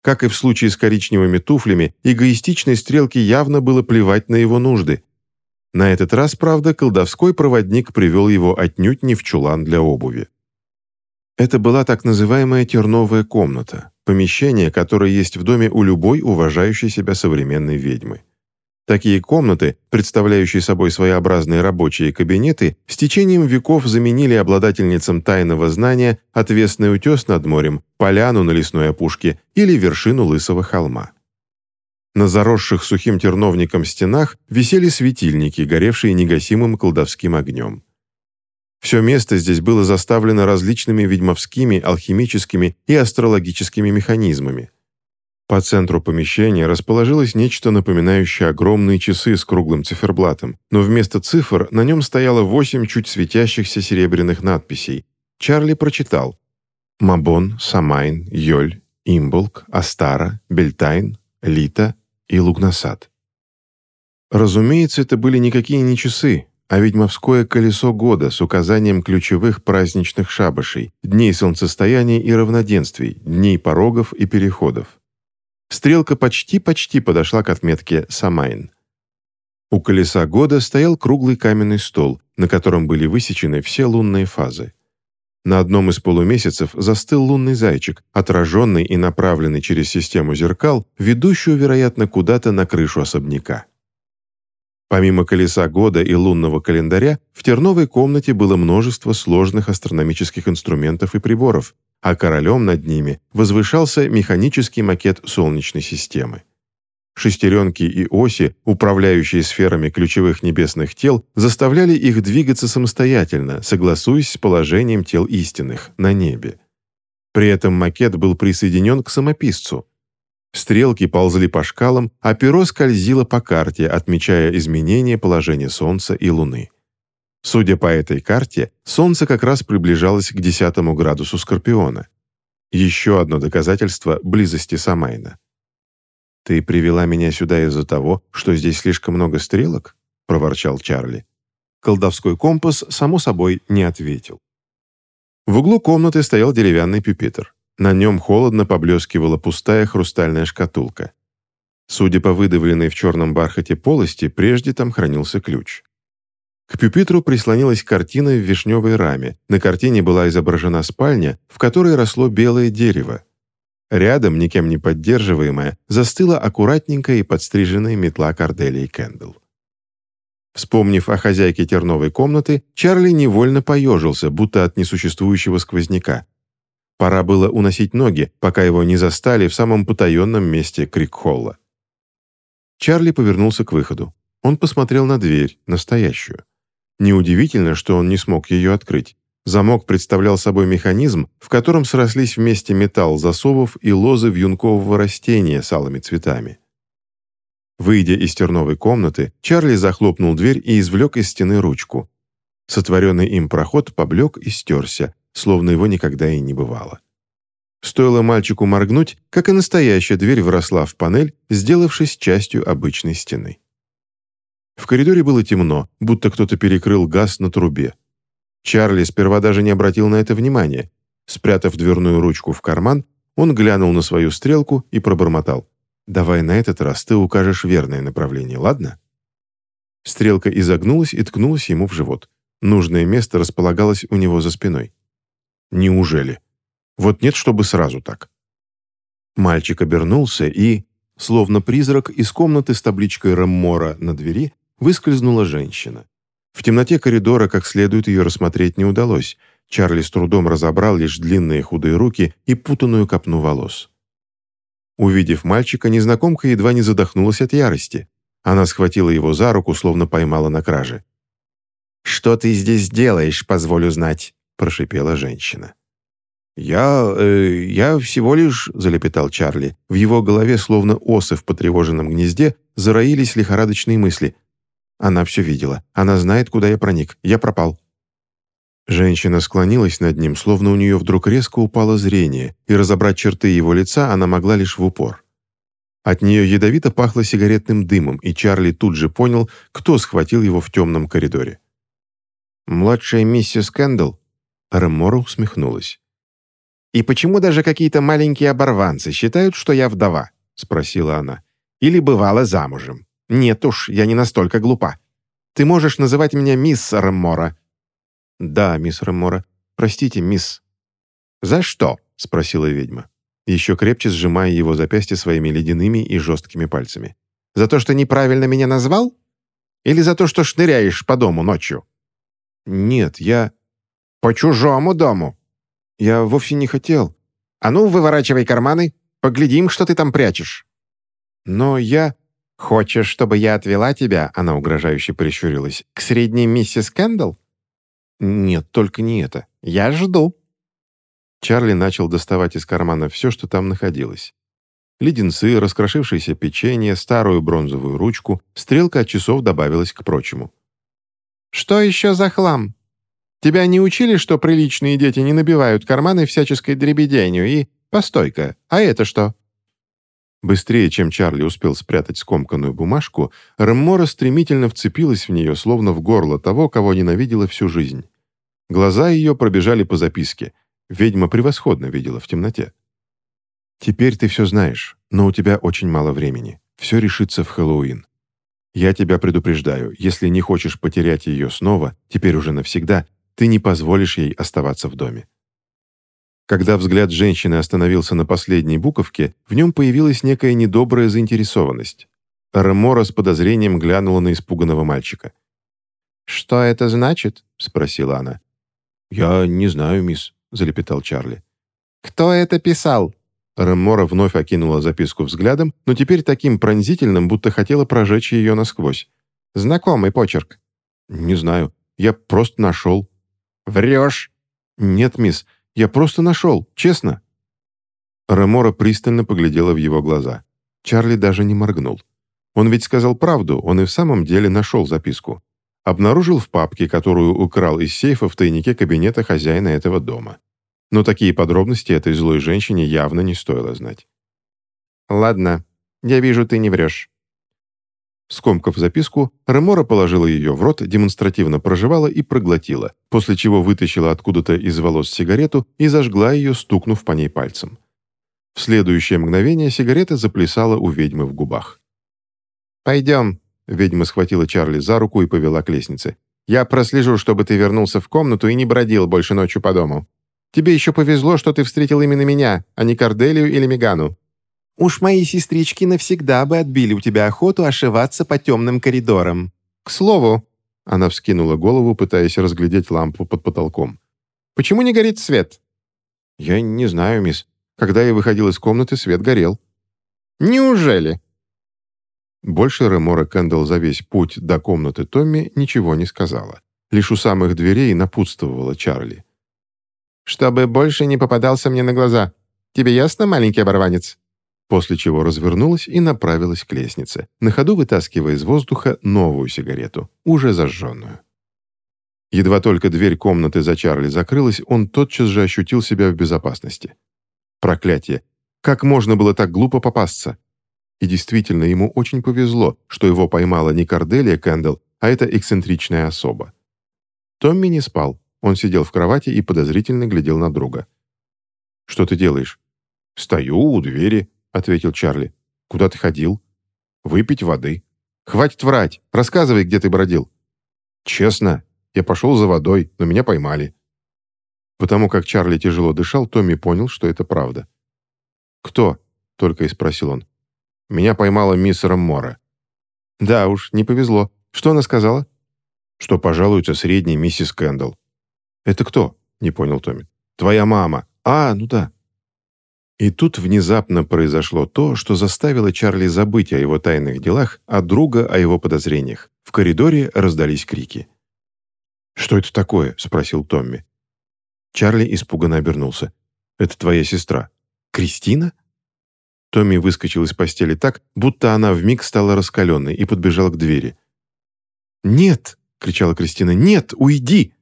Как и в случае с коричневыми туфлями, эгоистичной стрелке явно было плевать на его нужды. На этот раз, правда, колдовской проводник привел его отнюдь не в чулан для обуви. Это была так называемая терновая комната, помещение, которое есть в доме у любой уважающей себя современной ведьмы. Такие комнаты, представляющие собой своеобразные рабочие кабинеты, с течением веков заменили обладательницам тайного знания отвесный утес над морем, поляну на лесной опушке или вершину лысого холма. На заросших сухим терновником стенах висели светильники, горевшие негасимым колдовским огнем. Все место здесь было заставлено различными ведьмовскими, алхимическими и астрологическими механизмами – по центру помещения расположилось нечто напоминающее огромные часы с круглым циферблатом, но вместо цифр на нем стояло восемь чуть светящихся серебряных надписей. Чарли прочитал «Мабон, Самайн, Йоль, Имболк, Остара, Бельтайн, Лита и Лугнасад». Разумеется, это были никакие не часы, а ведьмовское колесо года с указанием ключевых праздничных шабашей, дней солнцестояния и равноденствий, дней порогов и переходов. Стрелка почти-почти подошла к отметке «Самайн». У колеса года стоял круглый каменный стол, на котором были высечены все лунные фазы. На одном из полумесяцев застыл лунный зайчик, отраженный и направленный через систему зеркал, ведущую, вероятно, куда-то на крышу особняка. Помимо колеса года и лунного календаря, в терновой комнате было множество сложных астрономических инструментов и приборов, а королем над ними возвышался механический макет Солнечной системы. Шестеренки и оси, управляющие сферами ключевых небесных тел, заставляли их двигаться самостоятельно, согласуясь с положением тел истинных на небе. При этом макет был присоединен к самописцу. Стрелки ползли по шкалам, а перо скользило по карте, отмечая изменения положения Солнца и Луны. Судя по этой карте, Солнце как раз приближалось к 10 градусу Скорпиона. Еще одно доказательство близости Самайна. «Ты привела меня сюда из-за того, что здесь слишком много стрелок?» — проворчал Чарли. Колдовской компас, само собой, не ответил. В углу комнаты стоял деревянный пюпитр. На нем холодно поблескивала пустая хрустальная шкатулка. Судя по выдавленной в черном бархате полости, прежде там хранился ключ. К пюпитру прислонилась картина в вишневой раме. На картине была изображена спальня, в которой росло белое дерево. Рядом, никем не поддерживаемая, застыла аккуратненькая и подстриженная метла Корделии Кэндл. Вспомнив о хозяйке терновой комнаты, Чарли невольно поежился, будто от несуществующего сквозняка. Пора было уносить ноги, пока его не застали в самом потаенном месте Крикхолла. Чарли повернулся к выходу. Он посмотрел на дверь, настоящую. Неудивительно, что он не смог ее открыть. Замок представлял собой механизм, в котором срослись вместе металл засовов и лозы вьюнкового растения с алыми цветами. Выйдя из терновой комнаты, Чарли захлопнул дверь и извлек из стены ручку. Сотворенный им проход поблек и стерся, словно его никогда и не бывало. Стоило мальчику моргнуть, как и настоящая дверь вросла в панель, сделавшись частью обычной стены. В коридоре было темно, будто кто-то перекрыл газ на трубе. Чарли сперва даже не обратил на это внимания. Спрятав дверную ручку в карман, он глянул на свою стрелку и пробормотал. «Давай на этот раз ты укажешь верное направление, ладно?» Стрелка изогнулась и ткнулась ему в живот. Нужное место располагалось у него за спиной. «Неужели? Вот нет, чтобы сразу так». Мальчик обернулся и, словно призрак, из комнаты с табличкой Раммора на двери выскользнула женщина. В темноте коридора как следует ее рассмотреть не удалось. Чарли с трудом разобрал лишь длинные худые руки и путанную копну волос. Увидев мальчика, незнакомка едва не задохнулась от ярости. Она схватила его за руку, словно поймала на краже. «Что ты здесь делаешь, позволю знать?» – прошипела женщина. «Я... Э, я всего лишь...» – залепетал Чарли. В его голове, словно осы в потревоженном гнезде, зароились лихорадочные мысли – она все видела. Она знает, куда я проник. Я пропал». Женщина склонилась над ним, словно у нее вдруг резко упало зрение, и разобрать черты его лица она могла лишь в упор. От нее ядовито пахло сигаретным дымом, и Чарли тут же понял, кто схватил его в темном коридоре. «Младшая миссис Кэндл?» Ремора усмехнулась. «И почему даже какие-то маленькие оборванцы считают, что я вдова?» — спросила она. «Или бывала замужем?» «Нет уж, я не настолько глупа. Ты можешь называть меня мисс Реммора». «Да, мисс Реммора. Простите, мисс». «За что?» — спросила ведьма, еще крепче сжимая его запястье своими ледяными и жесткими пальцами. «За то, что неправильно меня назвал? Или за то, что шныряешь по дому ночью?» «Нет, я...» «По чужому дому?» «Я вовсе не хотел». «А ну, выворачивай карманы, поглядим, что ты там прячешь». «Но я...» «Хочешь, чтобы я отвела тебя?» — она угрожающе прищурилась. «К средней миссис Кэндалл?» «Нет, только не это. Я жду». Чарли начал доставать из кармана все, что там находилось. Леденцы, раскрошившееся печенье, старую бронзовую ручку, стрелка от часов добавилась к прочему. «Что еще за хлам? Тебя не учили, что приличные дети не набивают карманы всяческой дребеденью и... Постой-ка, а это что?» Быстрее, чем Чарли успел спрятать скомканную бумажку, Реммора стремительно вцепилась в нее, словно в горло того, кого ненавидела всю жизнь. Глаза ее пробежали по записке. Ведьма превосходно видела в темноте. «Теперь ты все знаешь, но у тебя очень мало времени. Все решится в Хэллоуин. Я тебя предупреждаю, если не хочешь потерять ее снова, теперь уже навсегда, ты не позволишь ей оставаться в доме. Когда взгляд женщины остановился на последней буковке, в нем появилась некая недобрая заинтересованность. Ремора с подозрением глянула на испуганного мальчика. «Что это значит?» — спросила она. «Я не знаю, мисс», — залепетал Чарли. «Кто это писал?» Реммора вновь окинула записку взглядом, но теперь таким пронзительным, будто хотела прожечь ее насквозь. «Знакомый почерк». «Не знаю. Я просто нашел». «Врешь». «Нет, мисс, я просто нашел, честно». Ремора пристально поглядела в его глаза. Чарли даже не моргнул. Он ведь сказал правду, он и в самом деле нашел записку. Обнаружил в папке, которую украл из сейфа в тайнике кабинета хозяина этого дома. Но такие подробности этой злой женщине явно не стоило знать. «Ладно, я вижу, ты не врешь». Скомкав записку, Ремора положила ее в рот, демонстративно проживала и проглотила, после чего вытащила откуда-то из волос сигарету и зажгла ее, стукнув по ней пальцем. В следующее мгновение сигарета заплясала у ведьмы в губах. «Пойдем», — ведьма схватила Чарли за руку и повела к лестнице. «Я прослежу, чтобы ты вернулся в комнату и не бродил больше ночью по дому. Тебе еще повезло, что ты встретил именно меня, а не Корделию или Мегану. Уж мои сестрички навсегда бы отбили у тебя охоту ошиваться по темным коридорам. К слову...» Она вскинула голову, пытаясь разглядеть лампу под потолком. «Почему не горит свет?» «Я не знаю, мисс. Когда я выходил из комнаты, свет горел». «Неужели?» Больше Ремора Кэндалл за весь путь до комнаты Томми ничего не сказала. Лишь у самых дверей напутствовала Чарли. «Чтобы больше не попадался мне на глаза. Тебе ясно, маленький оборванец?» После чего развернулась и направилась к лестнице, на ходу вытаскивая из воздуха новую сигарету, уже зажженную. Едва только дверь комнаты за Чарли закрылась, он тотчас же ощутил себя в безопасности. Проклятие! Как можно было так глупо попасться? И действительно, ему очень повезло, что его поймала не Корделия Кэндалл, а эта эксцентричная особа. Томми не спал. Он сидел в кровати и подозрительно глядел на друга. «Что ты делаешь?» «Стою у двери», — ответил Чарли. «Куда ты ходил?» «Выпить воды». «Хватит врать! Рассказывай, где ты бродил». «Честно, я пошел за водой, но меня поймали». Потому как Чарли тяжело дышал, Томми понял, что это правда. «Кто?» — только и спросил он. «Меня поймала мисс Раммора». «Да уж, не повезло. Что она сказала?» «Что пожалуется средней миссис Кэндалл». «Это кто?» — не понял Томми. «Твоя мама». «А, ну да». И тут внезапно произошло то, что заставило Чарли забыть о его тайных делах, а друга о его подозрениях. В коридоре раздались крики. «Что это такое?» — спросил Томми. Чарли испуганно обернулся. «Это твоя сестра. Кристина?» Томми выскочил из постели так, будто она вмиг стала раскаленной и подбежал к двери. «Нет!» — кричала Кристина. «Нет! Уйди!»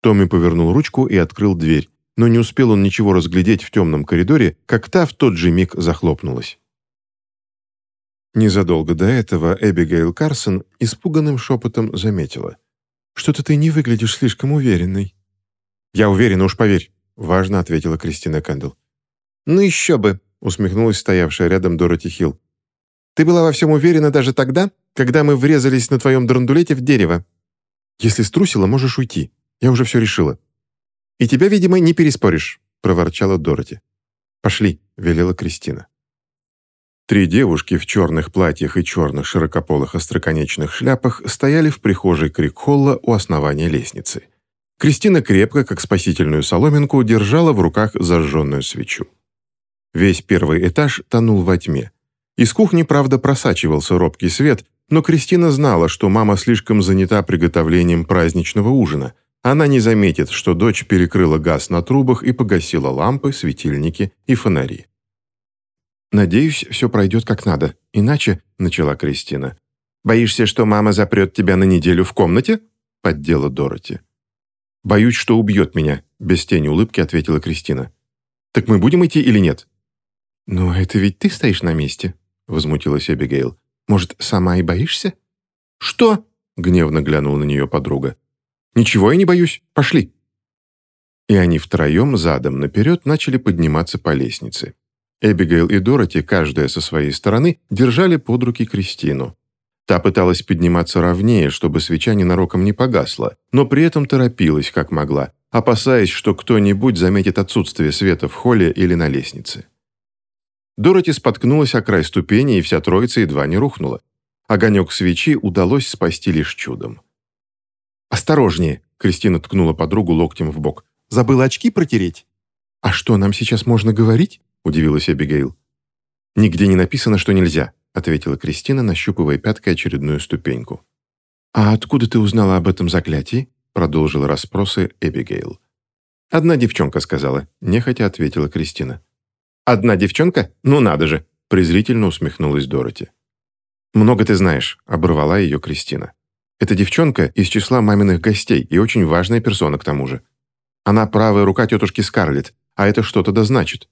Томми повернул ручку и открыл дверь, но не успел он ничего разглядеть в темном коридоре, как та в тот же миг захлопнулась. Незадолго до этого Эбигейл Карсон испуганным шепотом заметила. «Что-то ты не выглядишь слишком уверенной». «Я уверена, уж поверь», — важно ответила Кристина Кэндл. «Ну еще бы», — усмехнулась стоявшая рядом Дороти Хилл. «Ты была во всем уверена даже тогда, когда мы врезались на твоем драндулете в дерево. Если струсила, можешь уйти. Я уже все решила». «И тебя, видимо, не переспоришь», — проворчала Дороти. «Пошли», — велела Кристина. Три девушки в черных платьях и черных широкополых остроконечных шляпах стояли в прихожей Крикхолла у основания лестницы. Кристина крепко, как спасительную соломинку, держала в руках зажженную свечу. Весь первый этаж тонул во тьме. Из кухни, правда, просачивался робкий свет, но Кристина знала, что мама слишком занята приготовлением праздничного ужина. Она не заметит, что дочь перекрыла газ на трубах и погасила лампы, светильники и фонари. «Надеюсь, все пройдет как надо, иначе...» — начала Кристина. «Боишься, что мама запрет тебя на неделю в комнате?» — поддела Дороти. «Боюсь, что убьет меня», — без тени улыбки ответила Кристина. «Так мы будем идти или нет?» «Но это ведь ты стоишь на месте», — возмутилась Эбигейл. «Может, сама и боишься?» «Что?» — гневно глянула на нее подруга. «Ничего я не боюсь. Пошли». И они втроем задом наперед начали подниматься по лестнице. Эбигейл и Дороти, каждая со своей стороны, держали под руки Кристину. Та пыталась подниматься ровнее, чтобы свеча ненароком не погасла, но при этом торопилась, как могла, опасаясь, что кто-нибудь заметит отсутствие света в холле или на лестнице. Дороти споткнулась о край ступени, и вся троица едва не рухнула. Огонек свечи удалось спасти лишь чудом. «Осторожнее!» — Кристина ткнула подругу локтем в бок. «Забыла очки протереть?» «А что, нам сейчас можно говорить?» – удивилась Эбигейл. «Нигде не написано, что нельзя», – ответила Кристина, нащупывая пяткой очередную ступеньку. «А откуда ты узнала об этом заклятии?» – продолжила расспросы Эбигейл. «Одна девчонка сказала», – нехотя ответила Кристина. «Одна девчонка? Ну надо же!» – презрительно усмехнулась Дороти. «Много ты знаешь», – оборвала ее Кристина. «Эта девчонка из числа маминых гостей и очень важная персона к тому же. Она правая рука тетушки Скарлетт, а это что-то да значит».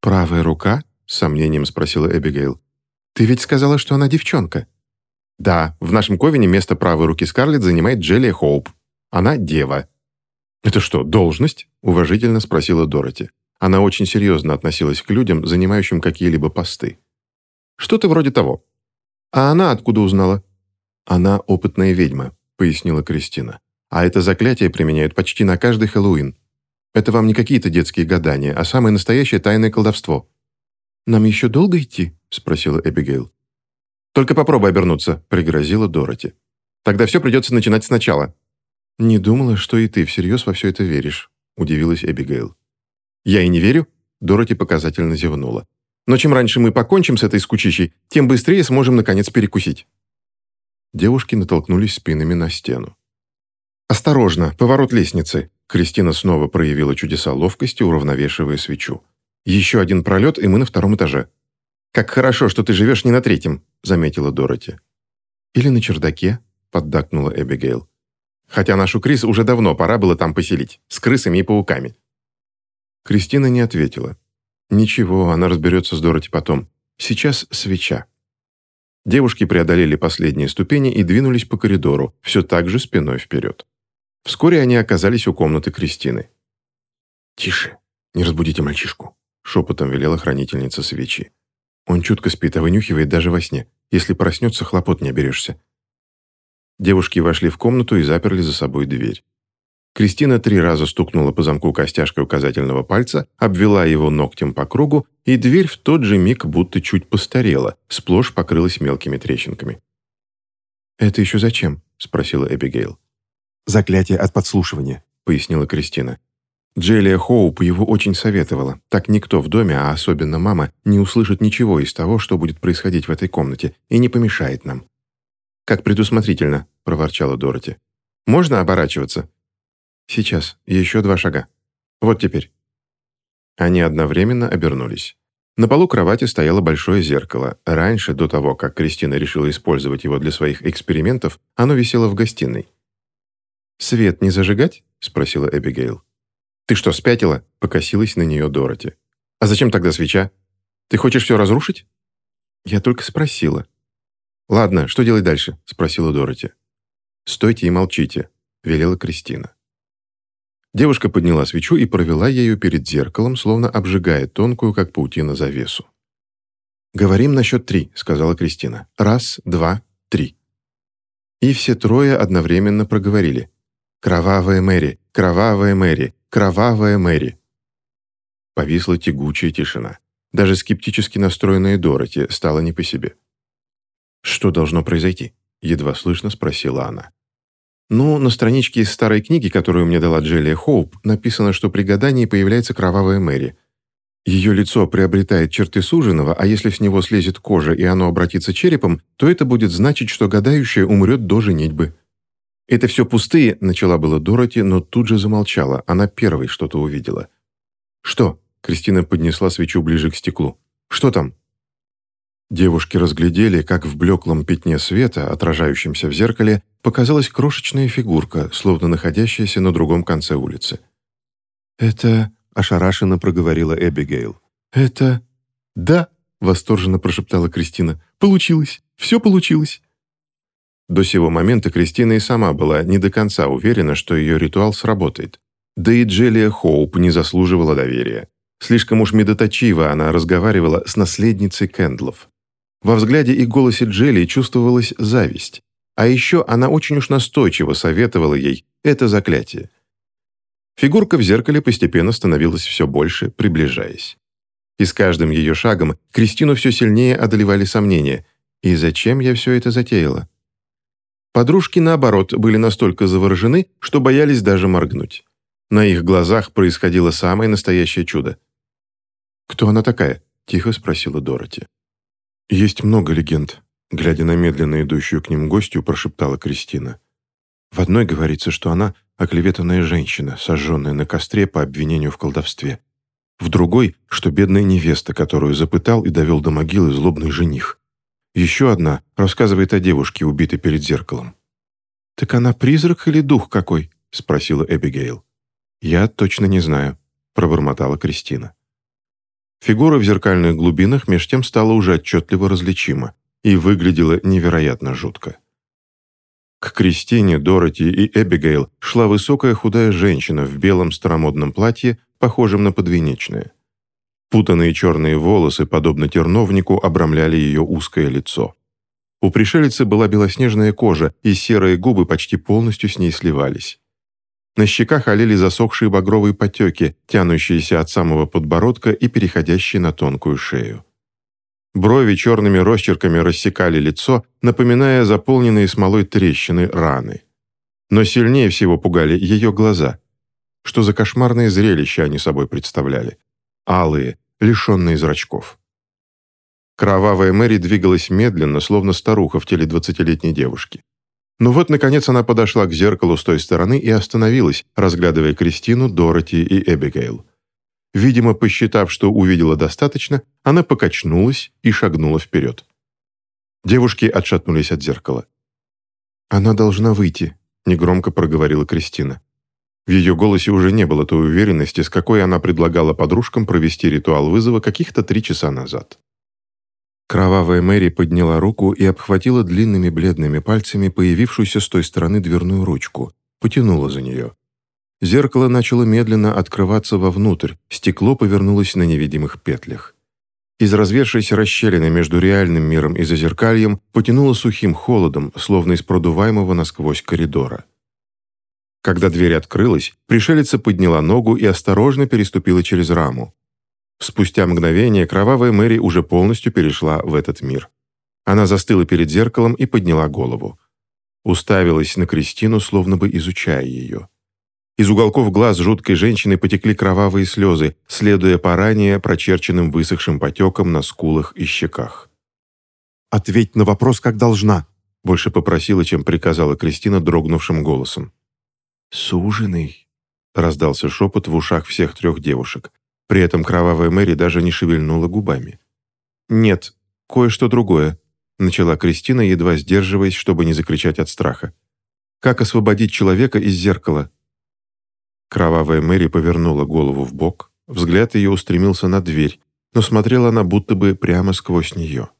«Правая рука?» – с сомнением спросила Эбигейл. «Ты ведь сказала, что она девчонка». «Да, в нашем Ковине место правой руки Скарлетт занимает Джелия Хоуп. Она дева». «Это что, должность?» – уважительно спросила Дороти. Она очень серьезно относилась к людям, занимающим какие-либо посты. «Что-то вроде того», «А она откуда узнала?» «Она опытная ведьма», — пояснила Кристина. «А это заклятие применяют почти на каждый Хэллоуин. Это вам не какие-то детские гадания, а самое настоящее тайное колдовство». «Нам еще долго идти?» — спросила Эбигейл. «Только попробуй обернуться», — пригрозила Дороти. «Тогда все придется начинать сначала». «Не думала, что и ты всерьез во все это веришь», — удивилась Эбигейл. «Я и не верю», — Дороти показательно зевнула. Но чем раньше мы покончим с этой скучищей, тем быстрее сможем, наконец, перекусить». Девушки натолкнулись спинами на стену. «Осторожно, поворот лестницы!» Кристина снова проявила чудеса ловкости, уравновешивая свечу. «Еще один пролет, и мы на втором этаже». «Как хорошо, что ты живешь не на третьем», — заметила Дороти. «Или на чердаке», — поддакнула Эбигейл. «Хотя нашу Крис уже давно пора было там поселить, с крысами и пауками». Кристина не ответила. Ничего, она разберется с Дороти потом. Сейчас свеча. Девушки преодолели последние ступени и двинулись по коридору, все так же спиной вперед. Вскоре они оказались у комнаты Кристины. «Тише, не разбудите мальчишку», — шепотом велела хранительница свечи. «Он чутко спит, а вынюхивает даже во сне. Если проснется, хлопот не оберешься». Девушки вошли в комнату и заперли за собой дверь. Кристина три раза стукнула по замку костяшкой указательного пальца, обвела его ногтем по кругу, и дверь в тот же миг будто чуть постарела, сплошь покрылась мелкими трещинками. «Это еще зачем?» – спросила Эбигейл. «Заклятие от подслушивания», – пояснила Кристина. Джелия Хоуп его очень советовала. Так никто в доме, а особенно мама, не услышит ничего из того, что будет происходить в этой комнате, и не помешает нам. «Как предусмотрительно», – проворчала Дороти. «Можно оборачиваться?» Сейчас, еще два шага. Вот теперь». Они одновременно обернулись. На полу кровати стояло большое зеркало. Раньше, до того, как Кристина решила использовать его для своих экспериментов, оно висело в гостиной. «Свет не зажигать?» — спросила Эбигейл. «Ты что, спятила?» — покосилась на нее Дороти. «А зачем тогда свеча? Ты хочешь все разрушить?» «Я только спросила». «Ладно, что делать дальше?» — спросила Дороти. «Стойте и молчите», — велела Кристина. Девушка подняла свечу и провела ею перед зеркалом, словно обжигая тонкую, как паутина, завесу. «Говорим на счет три», — сказала Кристина. «Раз, два, три». И все трое одновременно проговорили. «Кровавая Мэри! Кровавая Мэри! Кровавая Мэри!» Повисла тягучая тишина. Даже скептически настроенная Дороти стала не по себе. «Что должно произойти?» — едва слышно спросила она. Ну, на страничке из старой книги, которую мне дала Джелия Хоуп, написано, что при гадании появляется кровавая Мэри. Ее лицо приобретает черты суженого, а если с него слезет кожа и оно обратится черепом, то это будет значить, что гадающая умрет до женитьбы. «Это все пустые», — начала было Дороти, но тут же замолчала. Она первой что-то увидела. «Что?» — Кристина поднесла свечу ближе к стеклу. «Что там?» Девушки разглядели, как в блеклом пятне света, отражающемся в зеркале, показалась крошечная фигурка, словно находящаяся на другом конце улицы. «Это...» — ошарашенно проговорила Эбигейл. «Это...» «Да!» — восторженно прошептала Кристина. «Получилось! Все получилось!» До сего момента Кристина и сама была не до конца уверена, что ее ритуал сработает. Да и Джелия Хоуп не заслуживала доверия. Слишком уж медоточиво она разговаривала с наследницей Кэндлов. Во взгляде и голосе Джелли чувствовалась зависть. А еще она очень уж настойчиво советовала ей это заклятие. Фигурка в зеркале постепенно становилась все больше, приближаясь. И с каждым ее шагом Кристину все сильнее одолевали сомнения. И зачем я все это затеяла? Подружки, наоборот, были настолько заворожены, что боялись даже моргнуть. На их глазах происходило самое настоящее чудо. «Кто она такая?» – тихо спросила Дороти. «Есть много легенд», – глядя на медленно идущую к ним гостью, прошептала Кристина. В одной говорится, что она оклеветанная женщина, сожженная на костре по обвинению в колдовстве. В другой, что бедная невеста, которую запытал и довел до могилы злобный жених. Еще одна рассказывает о девушке, убитой перед зеркалом. «Так она призрак или дух какой?» – спросила Эбигейл. «Я точно не знаю», – пробормотала Кристина. Фигура в зеркальных глубинах меж тем стала уже отчетливо различима и выглядела невероятно жутко. К Кристине, Дороти и Эбигейл шла высокая худая женщина в белом старомодном платье, похожем на подвенечное. Путанные черные волосы, подобно терновнику, обрамляли ее узкое лицо. У пришелицы была белоснежная кожа, и серые губы почти полностью с ней сливались. На щеках олели засохшие багровые потеки, тянущиеся от самого подбородка и переходящие на тонкую шею. Брови черными росчерками рассекали лицо, напоминая заполненные смолой трещины раны. Но сильнее всего пугали ее глаза. Что за кошмарное зрелище они собой представляли? Алые, лишенные зрачков. Кровавая Мэри двигалась медленно, словно старуха в теле двадцатилетней девушки. Но вот, наконец, она подошла к зеркалу с той стороны и остановилась, разглядывая Кристину, Дороти и Эбигейл. Видимо, посчитав, что увидела достаточно, она покачнулась и шагнула вперед. Девушки отшатнулись от зеркала. «Она должна выйти», — негромко проговорила Кристина. В ее голосе уже не было той уверенности, с какой она предлагала подружкам провести ритуал вызова каких-то три часа назад. Кровавая Мэри подняла руку и обхватила длинными бледными пальцами появившуюся с той стороны дверную ручку, потянула за нее. Зеркало начало медленно открываться вовнутрь, стекло повернулось на невидимых петлях. Из развершейся расщелины между реальным миром и зазеркальем потянуло сухим холодом, словно из продуваемого насквозь коридора. Когда дверь открылась, пришелица подняла ногу и осторожно переступила через раму. Спустя мгновение кровавая Мэри уже полностью перешла в этот мир. Она застыла перед зеркалом и подняла голову. Уставилась на Кристину, словно бы изучая ее. Из уголков глаз жуткой женщины потекли кровавые слезы, следуя по ранее прочерченным высохшим потекам на скулах и щеках. «Ответь на вопрос, как должна», — больше попросила, чем приказала Кристина дрогнувшим голосом. «Суженый», — раздался шепот в ушах всех трех девушек. При этом кровавая Мэри даже не шевельнула губами. «Нет, кое-что другое», — начала Кристина, едва сдерживаясь, чтобы не закричать от страха. «Как освободить человека из зеркала?» Кровавая Мэри повернула голову в бок, взгляд ее устремился на дверь, но смотрела она будто бы прямо сквозь нее.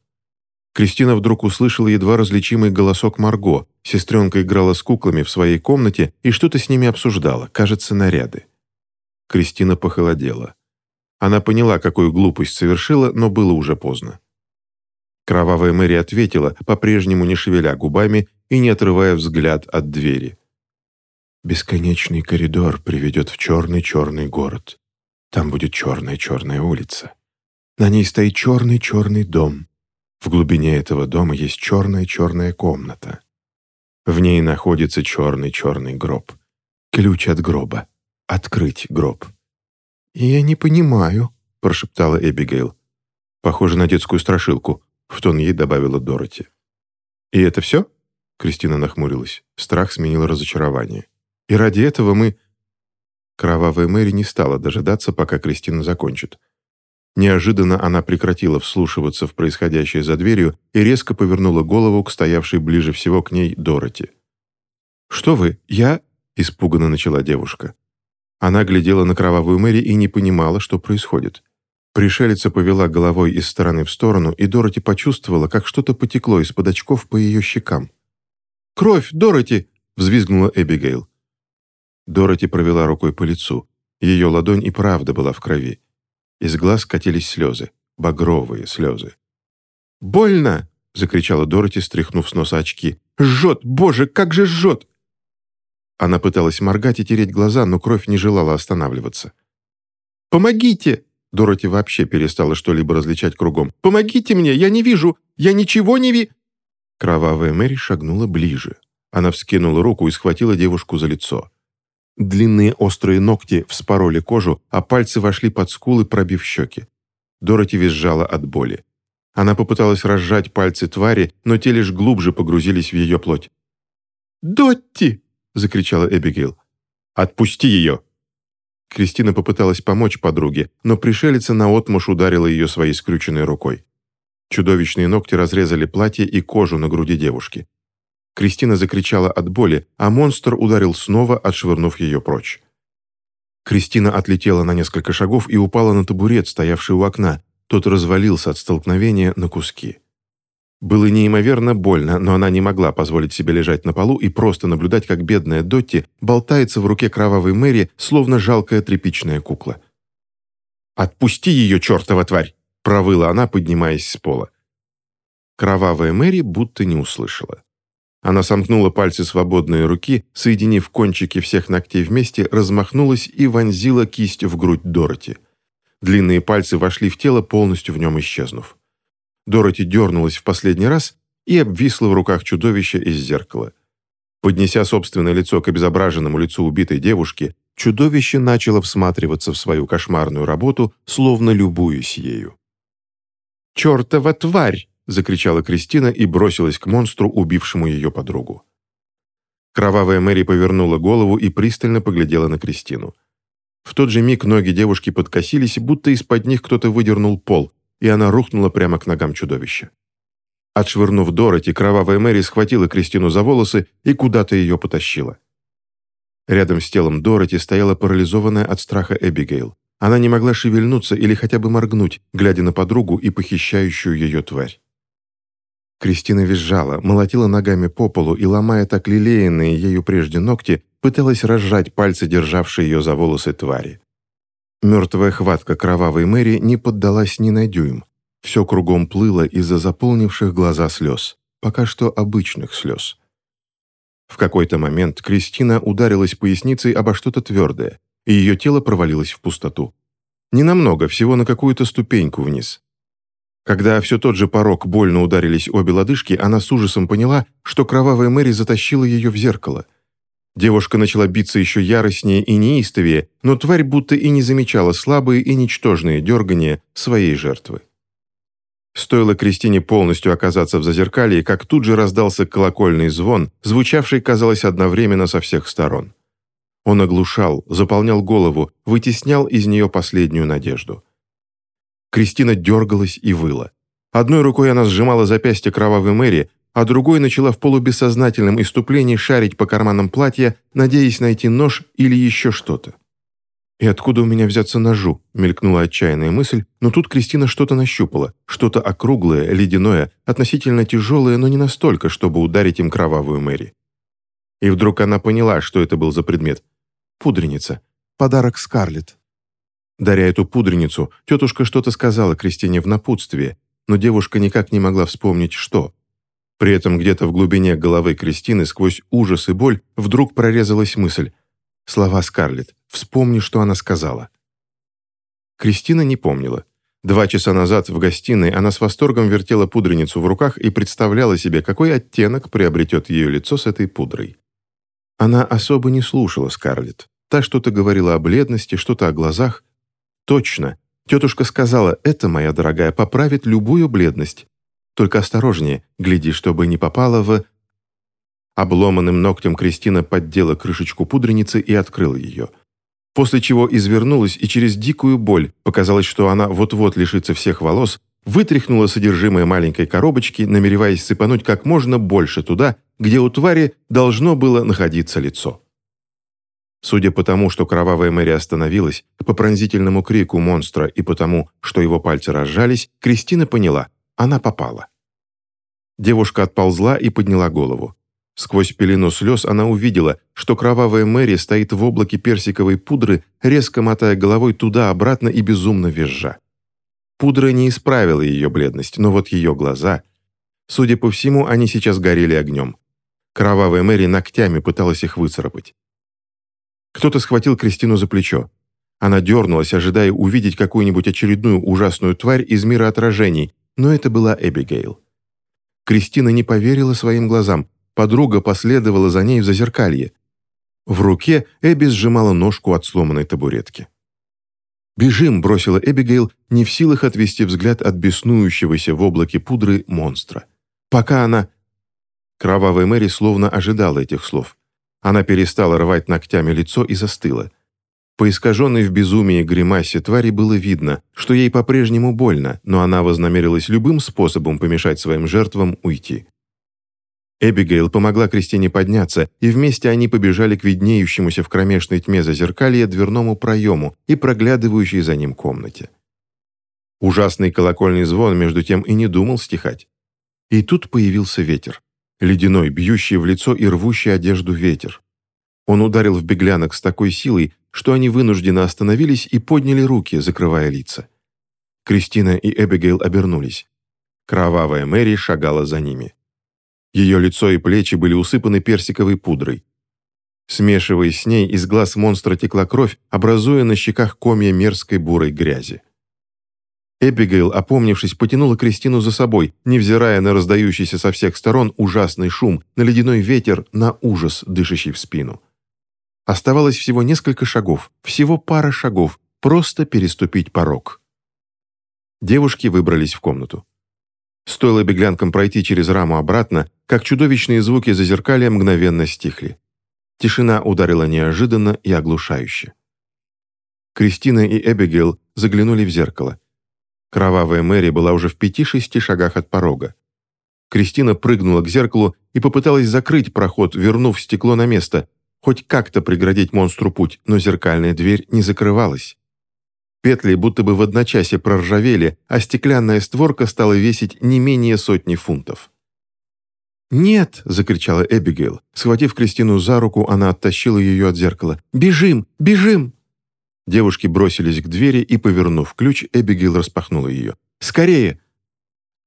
Кристина вдруг услышала едва различимый голосок Марго. Сестренка играла с куклами в своей комнате и что-то с ними обсуждала, кажется, наряды. Кристина похолодела. Она поняла, какую глупость совершила, но было уже поздно. Кровавая Мэри ответила, по-прежнему не шевеля губами и не отрывая взгляд от двери. Бесконечный коридор приведет в черный-черный город. Там будет черная-черная улица. На ней стоит черный-черный дом. В глубине этого дома есть черная-черная комната. В ней находится черный-черный гроб. Ключ от гроба. Открыть гроб. «Я не понимаю», — прошептала Эбигейл. «Похоже на детскую страшилку», — в тон ей добавила Дороти. «И это все?» — Кристина нахмурилась. Страх сменил разочарование. И ради этого мы...» Кровавая Мэри не стала дожидаться, пока Кристина закончит. Неожиданно она прекратила вслушиваться в происходящее за дверью и резко повернула голову к стоявшей ближе всего к ней Дороти. «Что вы? Я...» — испуганно начала девушка. Она глядела на кровавую Мэри и не понимала, что происходит. Пришелица повела головой из стороны в сторону, и Дороти почувствовала, как что-то потекло из-под очков по ее щекам. «Кровь, Дороти!» — взвизгнула Эбигейл. Дороти провела рукой по лицу. Ее ладонь и правда была в крови. Из глаз катились слезы. Багровые слезы. «Больно!» — закричала Дороти, стряхнув с носа очки. «Жжет! Боже, как же жжет!» Она пыталась моргать и тереть глаза, но кровь не желала останавливаться. «Помогите!» Дороти вообще перестала что-либо различать кругом. «Помогите мне! Я не вижу! Я ничего не ви...» Кровавая Мэри шагнула ближе. Она вскинула руку и схватила девушку за лицо. Длинные острые ногти вспороли кожу, а пальцы вошли под скулы, пробив щеки. Дороти визжала от боли. Она попыталась разжать пальцы твари, но те лишь глубже погрузились в ее плоть. «Дотти!» — закричала Эбигейл. «Отпусти ее!» Кристина попыталась помочь подруге, но пришелица наотмашь ударила ее своей скрюченной рукой. Чудовищные ногти разрезали платье и кожу на груди девушки. Кристина закричала от боли, а монстр ударил снова, отшвырнув ее прочь. Кристина отлетела на несколько шагов и упала на табурет, стоявший у окна. Тот развалился от столкновения на куски. Было неимоверно больно, но она не могла позволить себе лежать на полу и просто наблюдать, как бедная Дотти болтается в руке кровавой Мэри, словно жалкая тряпичная кукла. «Отпусти ее, чертова тварь!» – провыла она, поднимаясь с пола. Кровавая Мэри будто не услышала. Она сомкнула пальцы свободной руки, соединив кончики всех ногтей вместе, размахнулась и вонзила кисть в грудь Дороти. Длинные пальцы вошли в тело, полностью в нем исчезнув. Дороти дернулась в последний раз и обвисла в руках чудовища из зеркала. Поднеся собственное лицо к обезображенному лицу убитой девушки, чудовище начало всматриваться в свою кошмарную работу, словно любуясь ею. «Чертова тварь!» — закричала Кристина и бросилась к монстру, убившему ее подругу. Кровавая Мэри повернула голову и пристально поглядела на Кристину. В тот же миг ноги девушки подкосились, будто из-под них кто-то выдернул пол, и она рухнула прямо к ногам чудовища. Отшвырнув Дороти, кровавая Мэри схватила Кристину за волосы и куда-то ее потащила. Рядом с телом Дороти стояла парализованная от страха Эбигейл. Она не могла шевельнуться или хотя бы моргнуть, глядя на подругу и похищающую ее тварь. Кристина визжала, молотила ногами по полу и, ломая так лелеянные ею прежде ногти, пыталась разжать пальцы, державшие ее за волосы твари. Мертвая хватка кровавой Мэри не поддалась ни на дюйм. Все кругом плыло из-за заполнивших глаза слез, пока что обычных слез. В какой-то момент Кристина ударилась поясницей обо что-то твердое, и ее тело провалилось в пустоту. Ненамного, всего на какую-то ступеньку вниз. Когда все тот же порог больно ударились обе лодыжки, она с ужасом поняла, что кровавая Мэри затащила ее в зеркало – Девушка начала биться еще яростнее и неистовее, но тварь будто и не замечала слабые и ничтожные дергания своей жертвы. Стоило Кристине полностью оказаться в зазеркалье, как тут же раздался колокольный звон, звучавший, казалось, одновременно со всех сторон. Он оглушал, заполнял голову, вытеснял из нее последнюю надежду. Кристина дергалась и выла. Одной рукой она сжимала запястье кровавой Мэри, а другой начала в полубессознательном иступлении шарить по карманам платья, надеясь найти нож или еще что-то. «И откуда у меня взяться ножу?» — мелькнула отчаянная мысль, но тут Кристина что-то нащупала, что-то округлое, ледяное, относительно тяжелое, но не настолько, чтобы ударить им кровавую Мэри. И вдруг она поняла, что это был за предмет. Пудреница. Подарок Скарлетт. Даря эту пудреницу, тетушка что-то сказала Кристине в напутствие, но девушка никак не могла вспомнить, что. При этом где-то в глубине головы Кристины сквозь ужас и боль вдруг прорезалась мысль. Слова Скарлетт. Вспомни, что она сказала. Кристина не помнила. Два часа назад в гостиной она с восторгом вертела пудреницу в руках и представляла себе, какой оттенок приобретет ее лицо с этой пудрой. Она особо не слушала Скарлетт. Та что-то говорила о бледности, что-то о глазах. Точно. Тетушка сказала, это, моя дорогая, поправит любую бледность. Только осторожнее, гляди, чтобы не попало в...» Обломанным ногтем Кристина поддела крышечку пудреницы и открыла ее. После чего извернулась и через дикую боль, показалось, что она вот-вот лишится всех волос, вытряхнула содержимое маленькой коробочки, намереваясь сыпануть как можно больше туда, где у твари должно было находиться лицо. Судя по тому, что кровавая Мэри остановилась, по пронзительному крику монстра и потому, что его пальцы разжались, Кристина поняла – она попала. Девушка отползла и подняла голову. Сквозь пелену слез она увидела, что кровавая Мэри стоит в облаке персиковой пудры, резко мотая головой туда-обратно и безумно визжа. Пудра не исправила ее бледность, но вот ее глаза... Судя по всему, они сейчас горели огнем. Кровавая Мэри ногтями пыталась их выцарапать. Кто-то схватил Кристину за плечо. Она дернулась, ожидая увидеть какую-нибудь очередную ужасную тварь из мира отражений, но это была Эбигейл. Кристина не поверила своим глазам, подруга последовала за ней в зазеркалье. В руке Эбби сжимала ножку от сломанной табуретки. «Бежим!» – бросила Эбигейл, не в силах отвести взгляд от беснующегося в облаке пудры монстра. «Пока она...» Кровавая Мэри словно ожидала этих слов. Она перестала рвать ногтями лицо и застыла. По искаженной в безумии гримасе твари было видно, что ей по-прежнему больно, но она вознамерилась любым способом помешать своим жертвам уйти. Эбигейл помогла Кристине подняться, и вместе они побежали к виднеющемуся в кромешной тьме зазеркалья дверному проему и проглядывающей за ним комнате. Ужасный колокольный звон между тем и не думал стихать. И тут появился ветер. Ледяной, бьющий в лицо и рвущий одежду ветер. Он ударил в беглянок с такой силой, что они вынужденно остановились и подняли руки, закрывая лица. Кристина и Эбигейл обернулись. Кровавая Мэри шагала за ними. Ее лицо и плечи были усыпаны персиковой пудрой. Смешиваясь с ней, из глаз монстра текла кровь, образуя на щеках комья мерзкой бурой грязи. Эбигейл, опомнившись, потянула Кристину за собой, невзирая на раздающийся со всех сторон ужасный шум, на ледяной ветер, на ужас, дышащий в спину. Оставалось всего несколько шагов, всего пара шагов, просто переступить порог. Девушки выбрались в комнату. Стоило беглянкам пройти через раму обратно, как чудовищные звуки зазеркалья мгновенно стихли. Тишина ударила неожиданно и оглушающе. Кристина и Эбигейл заглянули в зеркало. Кровавая Мэри была уже в пяти-шести шагах от порога. Кристина прыгнула к зеркалу и попыталась закрыть проход, вернув стекло на место, хоть как-то преградить монстру путь, но зеркальная дверь не закрывалась. Петли будто бы в одночасье проржавели, а стеклянная створка стала весить не менее сотни фунтов. «Нет!» – закричала Эбигейл. Схватив Кристину за руку, она оттащила ее от зеркала. «Бежим! Бежим!» Девушки бросились к двери, и, повернув ключ, Эбигейл распахнула ее. «Скорее!»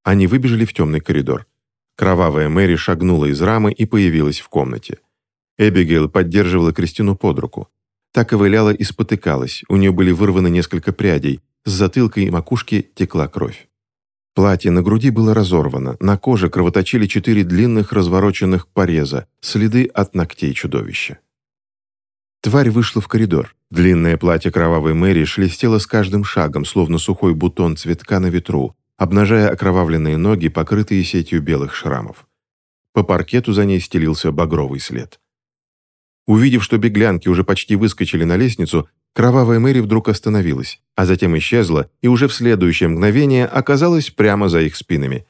Они выбежали в темный коридор. Кровавая Мэри шагнула из рамы и появилась в комнате. Эбигейл поддерживала Кристину под руку. Так ковыляла и спотыкалась, у нее были вырваны несколько прядей, с затылка и макушки текла кровь. Платье на груди было разорвано, на коже кровоточили четыре длинных развороченных пореза, следы от ногтей чудовища. Тварь вышла в коридор. Длинное платье кровавой Мэри шелестело с каждым шагом, словно сухой бутон цветка на ветру, обнажая окровавленные ноги, покрытые сетью белых шрамов. По паркету за ней стелился багровый след. Увидев, что беглянки уже почти выскочили на лестницу, кровавая Мэри вдруг остановилась, а затем исчезла и уже в следующее мгновение оказалась прямо за их спинами.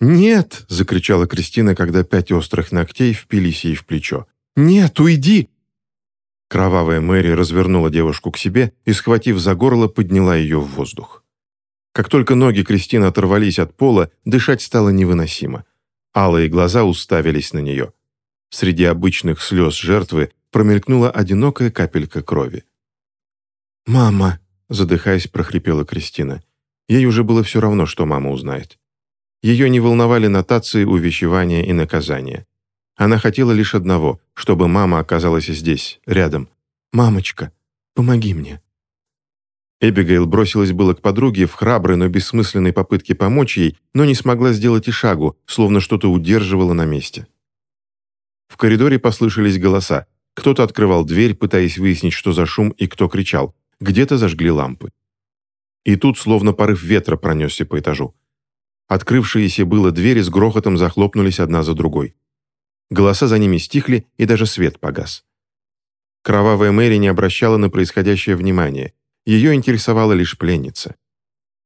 «Нет!» – закричала Кристина, когда пять острых ногтей впились ей в плечо. «Нет, уйди!» Кровавая Мэри развернула девушку к себе и, схватив за горло, подняла ее в воздух. Как только ноги Кристины оторвались от пола, дышать стало невыносимо. Алые глаза уставились на нее. Среди обычных слез жертвы промелькнула одинокая капелька крови. «Мама!» – задыхаясь, прохрипела Кристина. Ей уже было все равно, что мама узнает. Ее не волновали нотации, увещевания и наказания. Она хотела лишь одного, чтобы мама оказалась здесь, рядом. «Мамочка, помоги мне!» Эбигейл бросилась было к подруге в храброй, но бессмысленной попытке помочь ей, но не смогла сделать и шагу, словно что-то удерживало на месте. В коридоре послышались голоса. Кто-то открывал дверь, пытаясь выяснить, что за шум и кто кричал. Где-то зажгли лампы. И тут словно порыв ветра пронесся по этажу. Открывшиеся было двери с грохотом захлопнулись одна за другой. Голоса за ними стихли, и даже свет погас. Кровавая Мэри не обращала на происходящее внимания. Ее интересовала лишь пленница.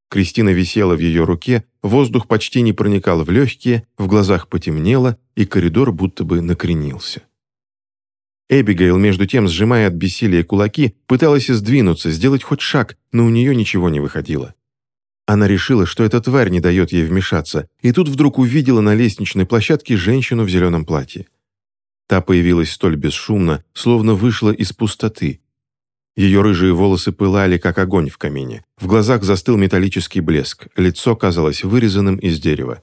Кристина висела в ее руке, воздух почти не проникал в легкие, в глазах потемнело, и коридор будто бы накренился. Эбигейл, между тем, сжимая от бессилия кулаки, пыталась сдвинуться, сделать хоть шаг, но у нее ничего не выходило. Она решила, что эта тварь не дает ей вмешаться, и тут вдруг увидела на лестничной площадке женщину в зеленом платье. Та появилась столь бесшумно, словно вышла из пустоты, ее рыжие волосы пылали, как огонь в камине. В глазах застыл металлический блеск, лицо казалось вырезанным из дерева.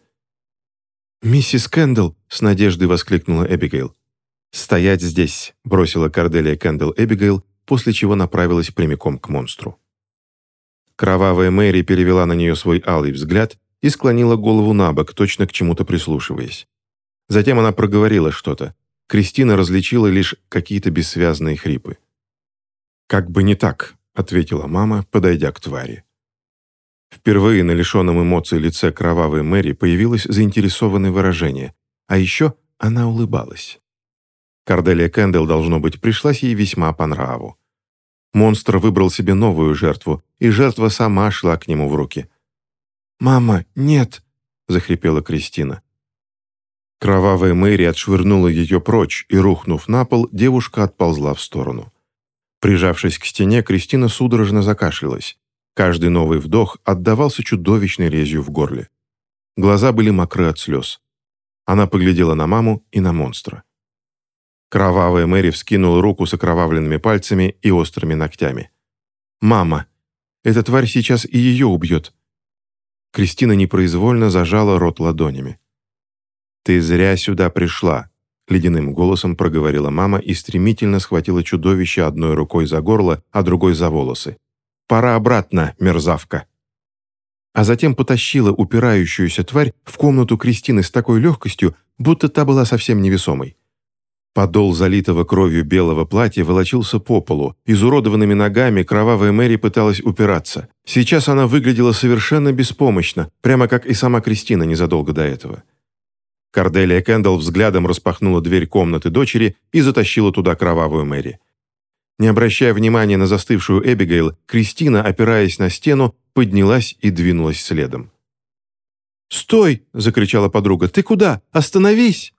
«Миссис Кэндалл!» — с надеждой воскликнула Эбигейл. «Стоять здесь!» — бросила Корделия Кэндалл Эбигейл, после чего направилась прямиком к монстру. Кровавая Мэри перевела на нее свой алый взгляд и склонила голову на бок, точно к чему-то прислушиваясь. Затем она проговорила что-то. Кристина различила лишь какие-то бессвязные хрипы. «Как бы не так», — ответила мама, подойдя к твари. Впервые на лишенном эмоций лице кровавой Мэри появилось заинтересованное выражение, а еще она улыбалась. Корделия Кэндл, должно быть, пришлась ей весьма по нраву. Монстр выбрал себе новую жертву, и жертва сама шла к нему в руки. «Мама, нет!» — захрипела Кристина. Кровавая Мэри отшвырнула ее прочь, и, рухнув на пол, девушка отползла в сторону. Прижавшись к стене, Кристина судорожно закашлялась. Каждый новый вдох отдавался чудовищной резью в горле. Глаза были мокры от слез. Она поглядела на маму и на монстра. Кровавая Мэри вскинула руку с окровавленными пальцами и острыми ногтями. «Мама! Эта тварь сейчас и ее убьет!» Кристина непроизвольно зажала рот ладонями. «Ты зря сюда пришла», — ледяным голосом проговорила мама и стремительно схватила чудовище одной рукой за горло, а другой за волосы. Пора обратно, мерзавка!» А затем потащила упирающуюся тварь в комнату Кристины с такой легкостью, будто та была совсем невесомой. Подол залитого кровью белого платья волочился по полу. Изуродованными ногами кровавая Мэри пыталась упираться. Сейчас она выглядела совершенно беспомощно, прямо как и сама Кристина незадолго до этого. Корделия Кэндалл взглядом распахнула дверь комнаты дочери и затащила туда кровавую Мэри. Не обращая внимания на застывшую Эбигейл, Кристина, опираясь на стену, поднялась и двинулась следом. «Стой!» — закричала подруга. «Ты куда? Остановись!»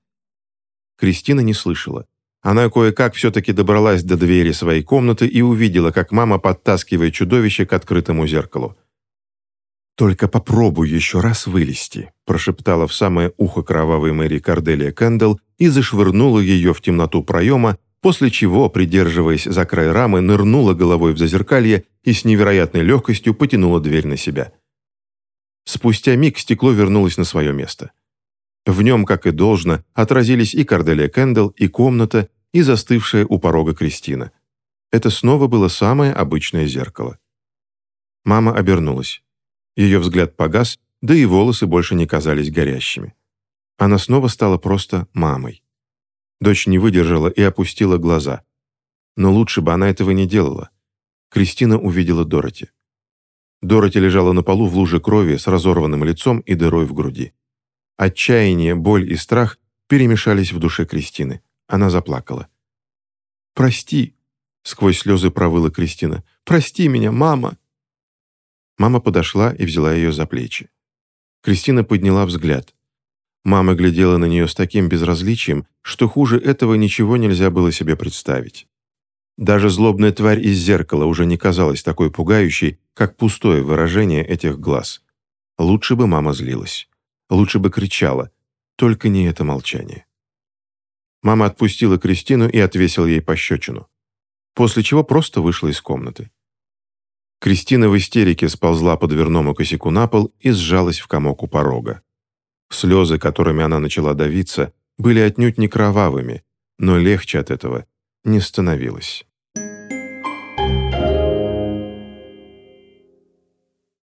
Кристина не слышала. Она кое-как все-таки добралась до двери своей комнаты и увидела, как мама подтаскивает чудовище к открытому зеркалу. «Только попробуй еще раз вылезти», – прошептала в самое ухо кровавой Мэри Корделия Кэндалл и зашвырнула ее в темноту проема, после чего, придерживаясь за край рамы, нырнула головой в зазеркалье и с невероятной легкостью потянула дверь на себя. Спустя миг стекло вернулось на свое место. В нем, как и должно, отразились и Корделия Кэндалл, и комната, и застывшая у порога Кристина. Это снова было самое обычное зеркало. Мама обернулась. Ее взгляд погас, да и волосы больше не казались горящими. Она снова стала просто мамой. Дочь не выдержала и опустила глаза. Но лучше бы она этого не делала. Кристина увидела Дороти. Дороти лежала на полу в луже крови с разорванным лицом и дырой в груди. Отчаяние, боль и страх перемешались в душе Кристины. Она заплакала. «Прости!» — сквозь слезы провыла Кристина. «Прости меня, мама!» Мама подошла и взяла ее за плечи. Кристина подняла взгляд. Мама глядела на нее с таким безразличием, что хуже этого ничего нельзя было себе представить. Даже злобная тварь из зеркала уже не казалась такой пугающей, как пустое выражение этих глаз. Лучше бы мама злилась. Лучше бы кричала. Только не это молчание. Мама отпустила Кристину и отвесила ей пощечину. После чего просто вышла из комнаты. Кристина в истерике сползла по дверному косяку на пол и сжалась в комок у порога. Слезы, которыми она начала давиться, были отнюдь не кровавыми, но легче от этого не становилось.